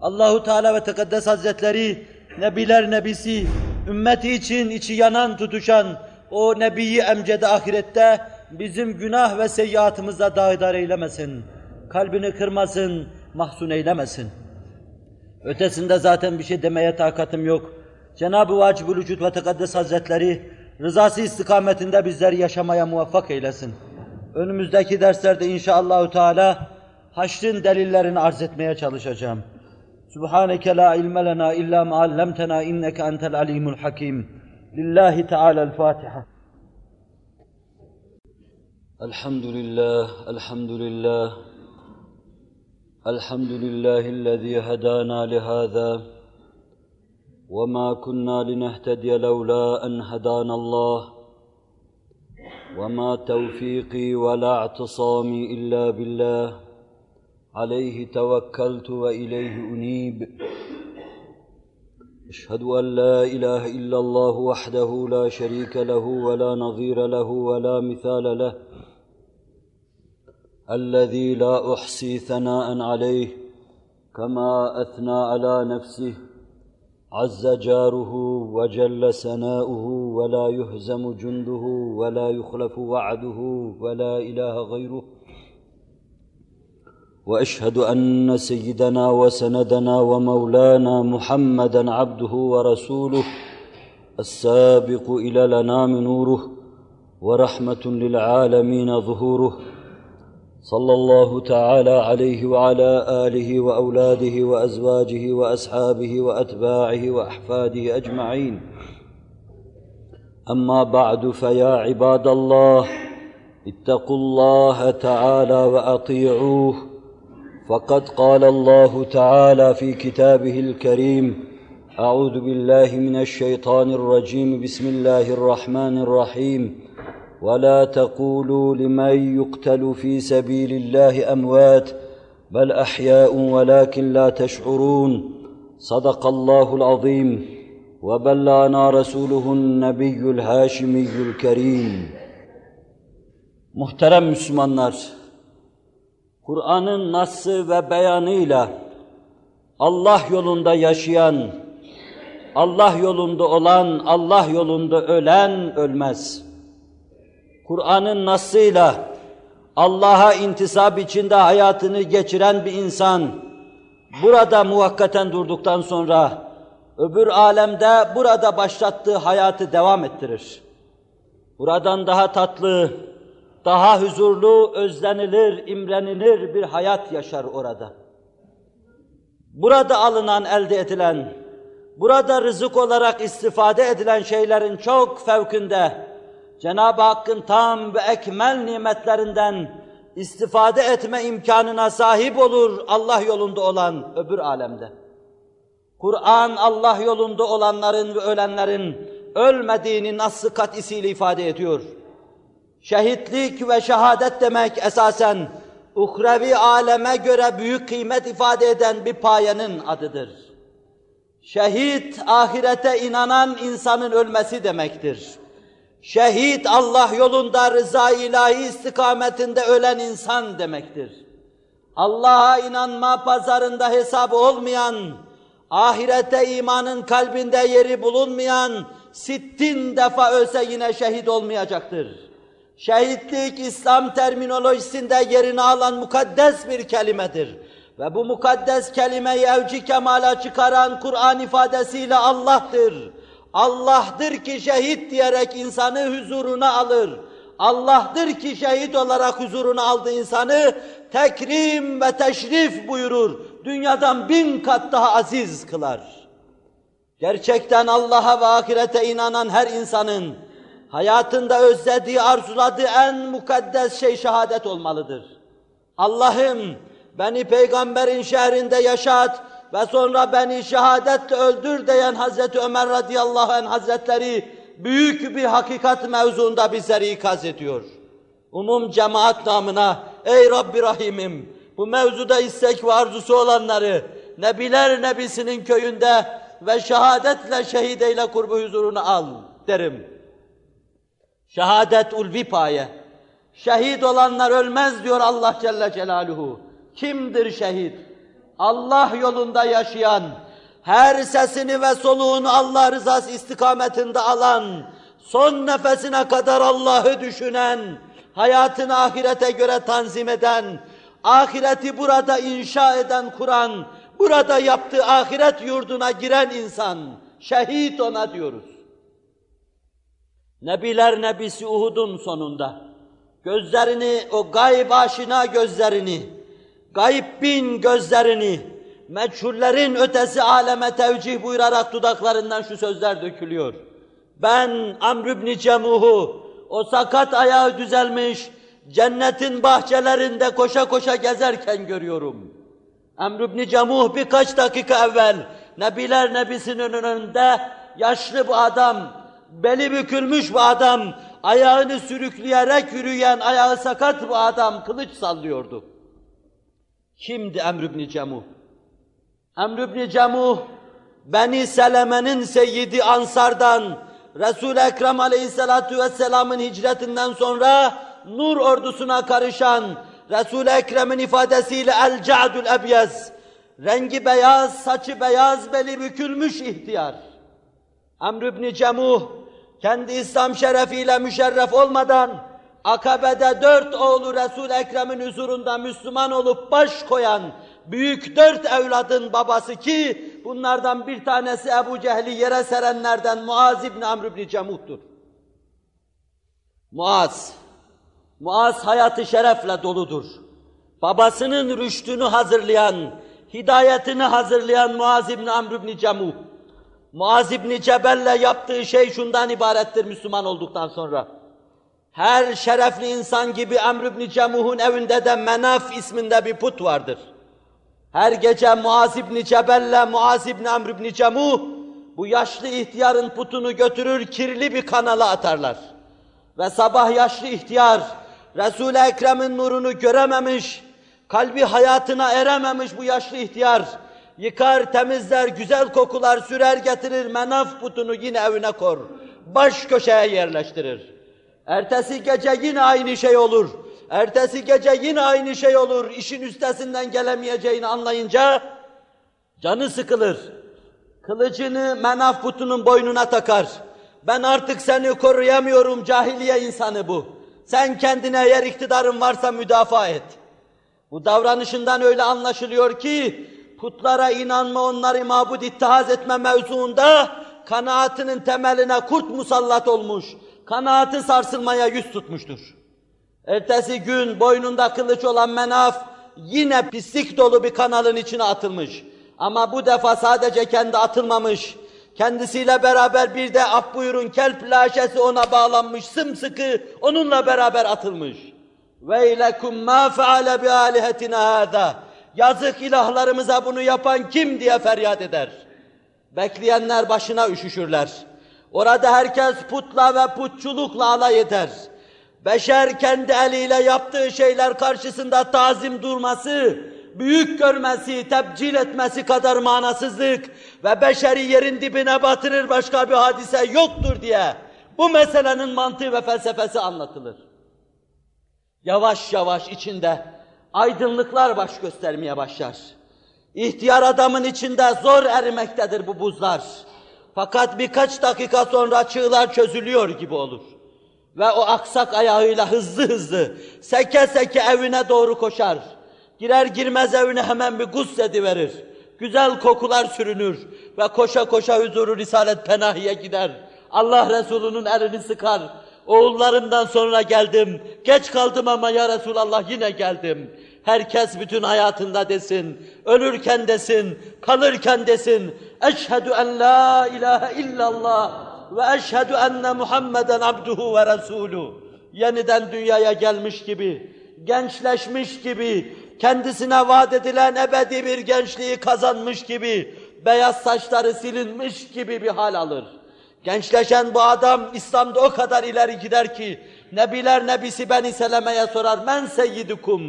Speaker 2: Allahu Teala ve Tekaddes Hazretleri Nebiler Nebisi, ümmeti için içi yanan tutuşan o Nebiyi emcede ahirette bizim günah ve seyyiatımızla dağdar eylemesin. Kalbini kırmasın, mahzun eylemesin. Ötesinde zaten bir şey demeye takatım yok. Cenab-ı Vacib-ül Vücud ve Tekaddes Hazretleri rızası istikametinde bizleri yaşamaya muvaffak eylesin. Önümüzdeki derslerde inşallahü teala haşrin delillerini arz etmeye çalışacağım. Subhaneke la ilme lena illa ma'allemtena inneke entel alimul hakim. Lillahi Teala'l Fatiha.
Speaker 1: Elhamdülillah, elhamdülillah. Elhamdülillahi'llezî hedâna lihâzâ. وما كنا لنهتدي لولا أن هدانا الله. وما توفيقي ولا اعتصامي إلا بالله. عليه توكلت وإليه أنيب. أشهد أن لا إله إلا الله وحده لا شريك له ولا نظير له ولا مثال له. الذي لا أحصي ثناء عليه كما أثنى على نفسه. عز جاره وجل سناؤه ولا يهزم جنده ولا يخلف وعده ولا إله غيره. وأشهد أن سيدنا وسندنا ومولانا محمدا عبده ورسوله السابق إلى الانام نوره ورحمة للعالمين ظهوره. صلى الله تعالى عليه وعلى آله وأولاده وأزواجه وأصحابه وأتباعه وأحفاده أجمعين. أما بعد فيا عباد الله اتقوا الله تعالى وأطيعوه. فقد قال الله تعالى في كتابه الكريم أعوذ بالله من الشيطان الرجيم بسم الله الرحمن الرحيم. ولا تقولوا لمن يقتل في سبيل الله اموات بل احياء ولكن لا تشعرون صدق الله العظيم وبلغنا رسوله النبي الهاشمي الكريم
Speaker 2: Muhterem Müslümanlar, Kur'an'ın nassı ve beyanıyla Allah yolunda yaşayan, Allah yolunda olan, Allah yolunda ölen ölmez. Kur'an'ın nasıyla Allah'a intisap içinde hayatını geçiren bir insan, burada muvakkaten durduktan sonra, öbür alemde burada başlattığı hayatı devam ettirir. Buradan daha tatlı, daha huzurlu, özlenilir, imrenilir bir hayat yaşar orada. Burada alınan, elde edilen, burada rızık olarak istifade edilen şeylerin çok fevkinde, Cenab-ı Hakk'ın tam ve ekmel nimetlerinden istifade etme imkanına sahip olur Allah yolunda olan öbür alemde. Kur'an Allah yolunda olanların ve ölenlerin ölmediğini nasıl katisiyle ifade ediyor. Şehitlik ve şehadet demek esasen uhrevi aleme göre büyük kıymet ifade eden bir payenin adıdır. Şehit ahirete inanan insanın ölmesi demektir. Şehit Allah yolunda rıza ilahi istikametinde ölen insan demektir. Allah'a inanma pazarında hesabı olmayan, ahirete imanın kalbinde yeri bulunmayan, sittin defa ölse yine şehit olmayacaktır. Şehitlik İslam terminolojisinde yerini alan mukaddes bir kelimedir. Ve bu mukaddes kelimeyi evci kemala çıkaran Kur'an ifadesiyle Allah'tır. Allah'tır ki şehit diyerek insanı huzuruna alır. Allah'tır ki şehit olarak huzuruna aldığı insanı tekrim ve teşrif buyurur. Dünyadan bin kat daha aziz kılar. Gerçekten Allah'a ve ahirete inanan her insanın hayatında özlediği, arzuladığı en mukaddes şey şehadet olmalıdır. Allah'ım beni peygamberin şehrinde yaşat ve sonra beni şehadetle öldür diyen Hazreti Ömer radıyallahu anh hazretleri büyük bir hakikat mevzuunda bizleri ikaz ediyor. Umum cemaat namına ey Rabbi Rahim'im bu mevzuda istek ve arzusu olanları Nebiler Nebisi'nin köyünde ve şehadetle şehit eyle kurbu huzuruna al derim. Şehadet ulvi paye. Şehit olanlar ölmez diyor Allah Celle Celaluhu. Kimdir şehit? Allah yolunda yaşayan, her sesini ve soluğunu Allah rızası istikametinde alan, son nefesine kadar Allah'ı düşünen, hayatını ahirete göre tanzim eden, ahireti burada inşa eden, kuran, burada yaptığı ahiret yurduna giren insan, şehit ona diyoruz. Nebiler Nebisi Uhud'un sonunda, gözlerini, o gayb aşina gözlerini, gayb bin gözlerini, meçhullerin ötesi aleme tevcih buyurarak dudaklarından şu sözler dökülüyor. Ben Amr ibn Cemuh'u, o sakat ayağı düzelmiş, cennetin bahçelerinde koşa koşa gezerken görüyorum. Amr ibn Cemuh birkaç dakika evvel, Nebiler Nebisi'nin önünde yaşlı bu adam, beli bükülmüş bu adam, ayağını sürükleyerek yürüyen, ayağı sakat bu adam kılıç sallıyordu. Kimdi Emr ibn Cemuh? Emr ibn Cemuh, Beni Seleme'nin seyyidi Ansar'dan, Resul-i Ekrem aleyhissalatu vesselamın hicretinden sonra nur ordusuna karışan, Resul-i Ekrem'in ifadesiyle el-ca'dul ebyez, rengi beyaz, saçı beyaz, beli bükülmüş ihtiyar. Amr ibn Cemuh, kendi İslam şerefiyle müşerref olmadan, Akabe'de dört oğlu Resul-i Ekrem'in huzurunda Müslüman olup baş koyan, büyük dört evladın babası ki, bunlardan bir tanesi Ebu Cehli yere serenlerden Muaz ibn Amr ibn Cemuh'tur. Muaz, Muaz hayatı şerefle doludur. Babasının rüştünü hazırlayan, hidayetini hazırlayan Muaz ibn Amr ibn Cemuh, Muaz ibn Cebel'le yaptığı şey şundan ibarettir Müslüman olduktan sonra. Her şerefli insan gibi Amr ibn Cemuh'un evinde de Menaf isminde bir put vardır. Her gece Muaz ibn Cebel'le Muaz ibn Amr ibn Cemuh bu yaşlı ihtiyarın putunu götürür kirli bir kanala atarlar. Ve sabah yaşlı ihtiyar Resul-i Ekrem'in nurunu görememiş, kalbi hayatına erememiş bu yaşlı ihtiyar yıkar, temizler, güzel kokular sürer getirir, menaf putunu yine evine kor. Baş köşeye yerleştirir. Ertesi gece yine aynı şey olur. Ertesi gece yine aynı şey olur. İşin üstesinden gelemeyeceğini anlayınca canı sıkılır. Kılıcını menaf putunun boynuna takar. Ben artık seni koruyamıyorum cahiliye insanı bu. Sen kendine eğer iktidarın varsa müdafaa et. Bu davranışından öyle anlaşılıyor ki putlara inanma, onları mabud ittihaz etme mevzuunda kanaatinin temeline kurt musallat olmuş, kanaati sarsılmaya yüz tutmuştur. Ertesi gün boynunda kılıç olan Menaf yine pislik dolu bir kanalın içine atılmış. Ama bu defa sadece kendi atılmamış. Kendisiyle beraber bir de ab buyurun kel plaşesi ona bağlanmış sımsıkı onunla beraber atılmış. Ve ilekum ma faale bi. Yazık ilahlarımıza bunu yapan kim diye feryat eder. Bekleyenler başına üşüşürler. Orada herkes putla ve putçulukla alay eder. Beşer kendi eliyle yaptığı şeyler karşısında tazim durması, büyük görmesi, tebcil etmesi kadar manasızlık ve beşeri yerin dibine batırır başka bir hadise yoktur diye bu meselenin mantığı ve felsefesi anlatılır. Yavaş yavaş içinde aydınlıklar baş göstermeye başlar. İhtiyar adamın içinde zor erimektedir bu buzlar. Fakat birkaç dakika sonra çığlar çözülüyor gibi olur. Ve o aksak ayağıyla hızlı hızlı, seke seke evine doğru koşar. Girer girmez evine hemen bir guslediverir. Güzel kokular sürünür ve koşa koşa huzuru Risalet Penahi'ye gider. Allah Resulü'nün elini sıkar. Oğullarımdan sonra geldim. Geç kaldım ama ya Resulallah yine geldim. Herkes bütün hayatında desin, ölürken desin, kalırken desin. Eşhedü en la ilahe illallah ve eşhedü enne Muhammeden abduhu ve resulü. Yeniden dünyaya gelmiş gibi, gençleşmiş gibi, kendisine vaat edilen ebedi bir gençliği kazanmış gibi, beyaz saçları silinmiş gibi bir hal alır. Gençleşen bu adam İslam'da o kadar ileri gider ki Nebiler Nebisi Beni Seleme'ye sorar. Men seyyidukum.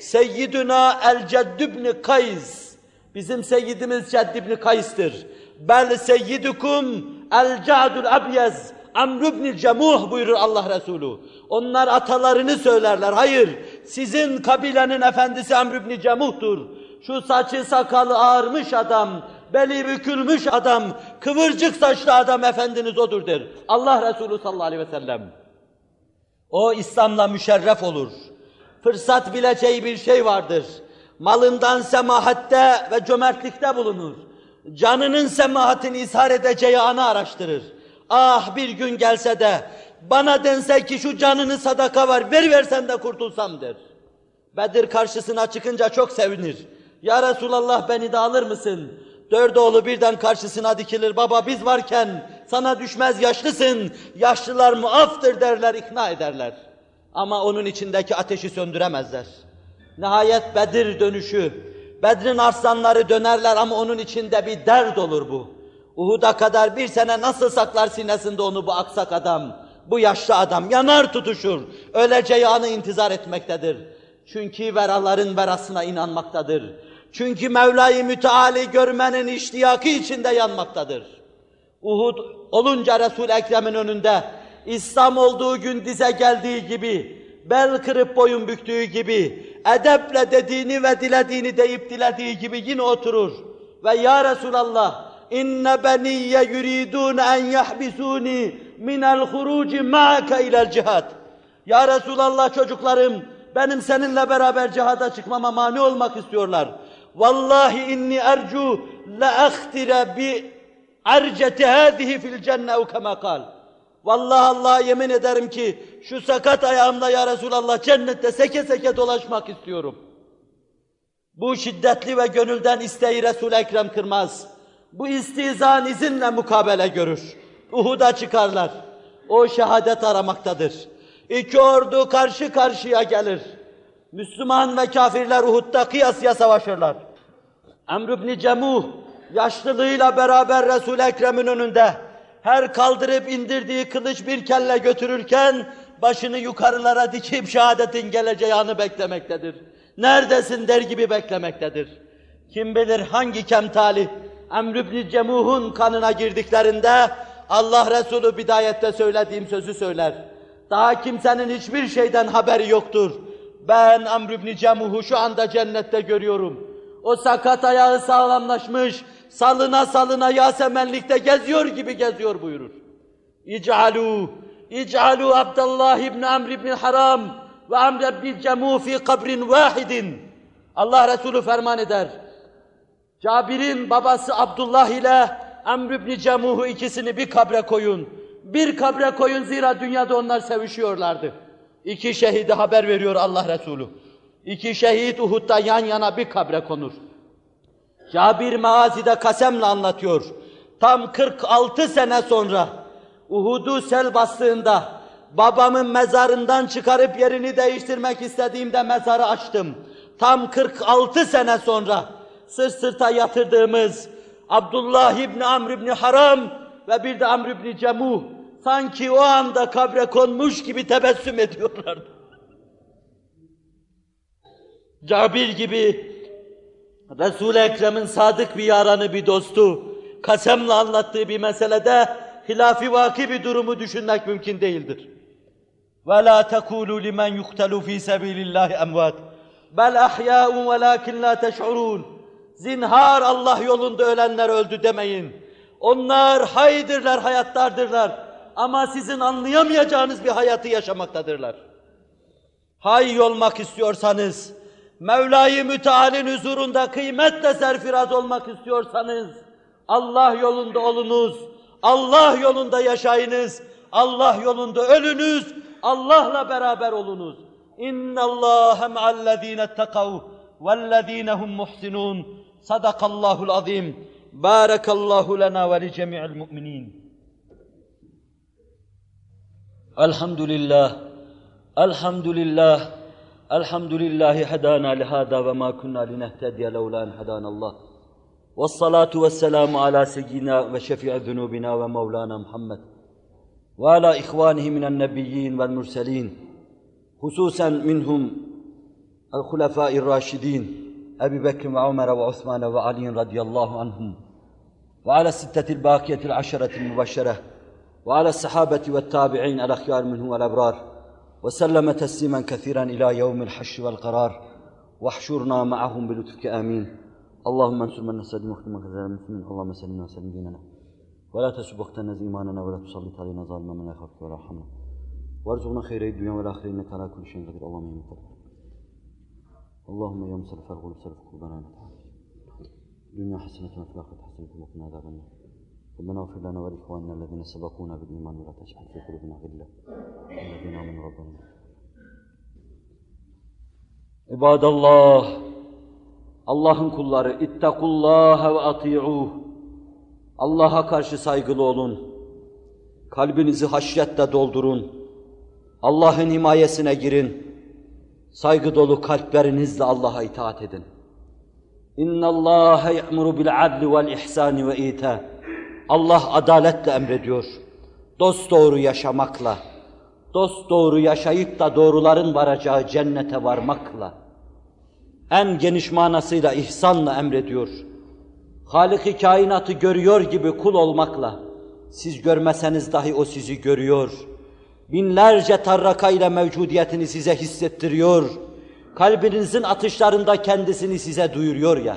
Speaker 2: Seyyiduna el ceddübni kays. Bizim seyyidimiz Ceddibni Kays'tır. Bel seyyidukum el ca'dul abyez. Amr ibn Cemuh buyurur Allah Resulü. Onlar atalarını söylerler. Hayır, sizin kabilenin efendisi Amr ibn Cemuh'tur. Şu saçı sakalı ağarmış adam, beli bükülmüş adam, kıvırcık saçlı adam efendiniz odur der. Allah Resulü sallallahu aleyhi ve sellem. O İslam'la müşerref olur. Fırsat bileceği bir şey vardır. Malından semahatte ve cömertlikte bulunur. Canının semahatini izhar edeceği anı araştırır. Ah bir gün gelse de bana dense ki şu canını sadaka ver versen de kurtulsam der. Bedir karşısına çıkınca çok sevinir. Ya Resulallah beni de alır mısın? Dört oğlu birden karşısına dikilir. Baba biz varken sana düşmez yaşlısın. Yaşlılar muaftır derler, ikna ederler. Ama onun içindeki ateşi söndüremezler. Nihayet Bedir dönüşü. Bedrin arslanları dönerler ama onun içinde bir dert olur bu. Uhud'a kadar bir sene nasıl saklar sinesinde onu bu aksak adam, bu yaşlı adam yanar tutuşur, öleceği anı intizar etmektedir. Çünkü veraların verasına inanmaktadır. Çünkü Mevla-i Müteali görmenin iştiyakı içinde yanmaktadır. Uhud olunca Resul Ekrem'in önünde İslam olduğu gün dize geldiği gibi, bel kırıp boyun büktüğü gibi, edeple dediğini ve dilediğini deyip dilediği gibi yine oturur. Ve ya Resulallah, inne beniyye yuridun en yahbisuni minel huruci ma'aka ilel cihad. Ya Resulallah çocuklarım, benim seninle beraber cihada çıkmama mani olmak istiyorlar. Vallahi inni ercu la ahtire bi erceti hadihi fil cenne ev kema kal. Vallahi Allah'a yemin ederim ki şu sakat ayağımla ya Resulallah cennette seke seke dolaşmak istiyorum. Bu şiddetli ve gönülden isteği Resul Ekrem kırmaz. Bu istizan izinle mukabele görür. Uhud'a çıkarlar. O şehadet aramaktadır. İki ordu karşı karşıya gelir. Müslüman ve kafirler Uhud'da kıyasıya savaşırlar. Amr ibn Cemuh yaşlılığıyla beraber Resul Ekrem'in önünde her kaldırıp indirdiği kılıç bir kelle götürürken başını yukarılara dikip şehadetin geleceği anı beklemektedir. Neredesin der gibi beklemektedir. Kim bilir hangi kemtali Emr ibn Cemuh'un kanına girdiklerinde Allah Resulü bidayette söylediğim sözü söyler. Daha kimsenin hiçbir şeyden haberi yoktur. Ben Amr ibn Cemuh'u şu anda cennette görüyorum. O sakat ayağı sağlamlaşmış, salına salına Yasemenlikte geziyor gibi geziyor buyurur. İc'alû, İc'alû Abdullah ibn Amr ibn Haram ve Amr ibn Cemuh fi kabrin vahidin. Allah Resulü ferman eder. Cabir'in babası Abdullah ile Amr ibn Cemuh'u ikisini bir kabre koyun. Bir kabre koyun zira dünyada onlar sevişiyorlardı. İki şehide haber veriyor Allah Resulü. İki şehit Uhud'da yan yana bir kabre konur. Cabir Maazi'de kasemle anlatıyor. Tam 46 sene sonra Uhud'u sel bastığında babamın mezarından çıkarıp yerini değiştirmek istediğimde mezarı açtım. Tam 46 sene sonra sırt sırta yatırdığımız Abdullah İbni Amr İbni Haram ve bir de Amr İbni Cemuh sanki o anda kabre konmuş gibi tebessüm ediyorlardı. Cabir gibi Resul-i Ekrem'in sadık bir yaranı, bir dostu, kasemle anlattığı bir meselede hilafi vaki bir durumu düşünmek mümkün değildir. وَلَا تَقُولُوا لِمَنْ يُقْتَلُ ف۪ي سَب۪يلِ اللّٰهِ اَمْوَاتٍ بَلْ اَحْيَاءٌ وَلَاكِنْ لَا تَشْعُرُونَ Zinhar Allah yolunda ölenler öldü demeyin. Onlar haydırlar, hayattardırlar. Ama sizin anlayamayacağınız bir hayatı yaşamaktadırlar. Hay olmak istiyorsanız, Mevla-i Müteal'in huzurunda kıymetle serfiraz olmak istiyorsanız, Allah yolunda olunuz, Allah yolunda yaşayınız, Allah yolunda ölünüz, Allah'la beraber olunuz. İnna Allah ma'allezine ittakav vellezine muhsinun. Sadakallahul azim. Barakallahu lena ve li cemi'il mu'minin. Elhamdülillah. Elhamdülillah. Elhamdülillahi hedana lihada ve ma kunna linehtediye levla en hedanallah. والصلاة والسلام على سيدنا وشفيع ذنوبنا ومولانا محمد وعلى إخوانه من النبيين والمرسلين خصوصا منهم الخلفاء الراشدين أبي بكر وعمر وعثمان وعلي رضي الله عنهم وعلى الستة الباقية العشرة المبشرة وعلى الصحابة والتابعين الأخيار منهم والأبرار وسلم تسليما كثيرا إلى يوم الحش والقرار. واحشرنا معهم بلطفك آمين. اللهم انصر من نسد مخدما كذا المسلمين اللهم سلمنا وسلم ديننا ولا تسب وقتنا إيماننا ولا تسلط علينا ظالما من لا يخافك ولا يرحمنا. وارزقنا خير الدنيا والاخره إنك على كل شيء قدير. اللهم يا اللهم يا مصرف القلوب صرف قلوبنا الدنيا حسنة وفي الآخرة حسنة وقنا عذاب النار. ربنا اغفر لنا ولإخواننا الذين سبقونا بالإيمان ولا تجعل في قلوبنا غلا الذين آمنوا ربنا عباد الله Allah'ın kulları ittakullaha ve ati'uh. Allah'a karşı saygılı olun. Kalbinizi haşyetle doldurun. Allah'ın himayesine girin. Saygı dolu kalplerinizle Allah'a itaat edin. İnna Allah ya'muru bil adli vel ihsani ve ita. Allah adaletle emrediyor. Dost doğru yaşamakla, dost doğru yaşayıp da doğruların varacağı cennete varmakla en geniş manasıyla ihsanla emrediyor. Halik-i kainatı görüyor gibi kul olmakla, siz görmeseniz dahi o sizi görüyor. Binlerce tarrakayla mevcudiyetini size hissettiriyor. Kalbinizin atışlarında kendisini size duyuruyor ya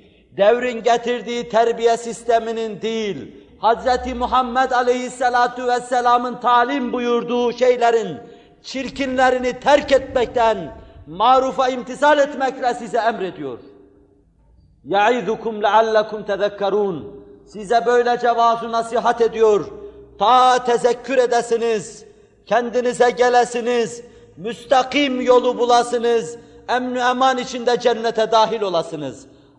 Speaker 2: devrin getirdiği terbiye sisteminin değil, Hz. Muhammed Aleyhisselatu Vesselam'ın talim buyurduğu şeylerin çirkinlerini terk etmekten, marufa imtisal etmekle size emrediyor. يَعِذُكُمْ لَعَلَّكُمْ تَذَكَّرُونَ Size böylece vaaz nasihat ediyor. Ta tezekkür edesiniz, kendinize gelesiniz, müstakim yolu bulasınız, emn eman içinde cennete dahil olasınız.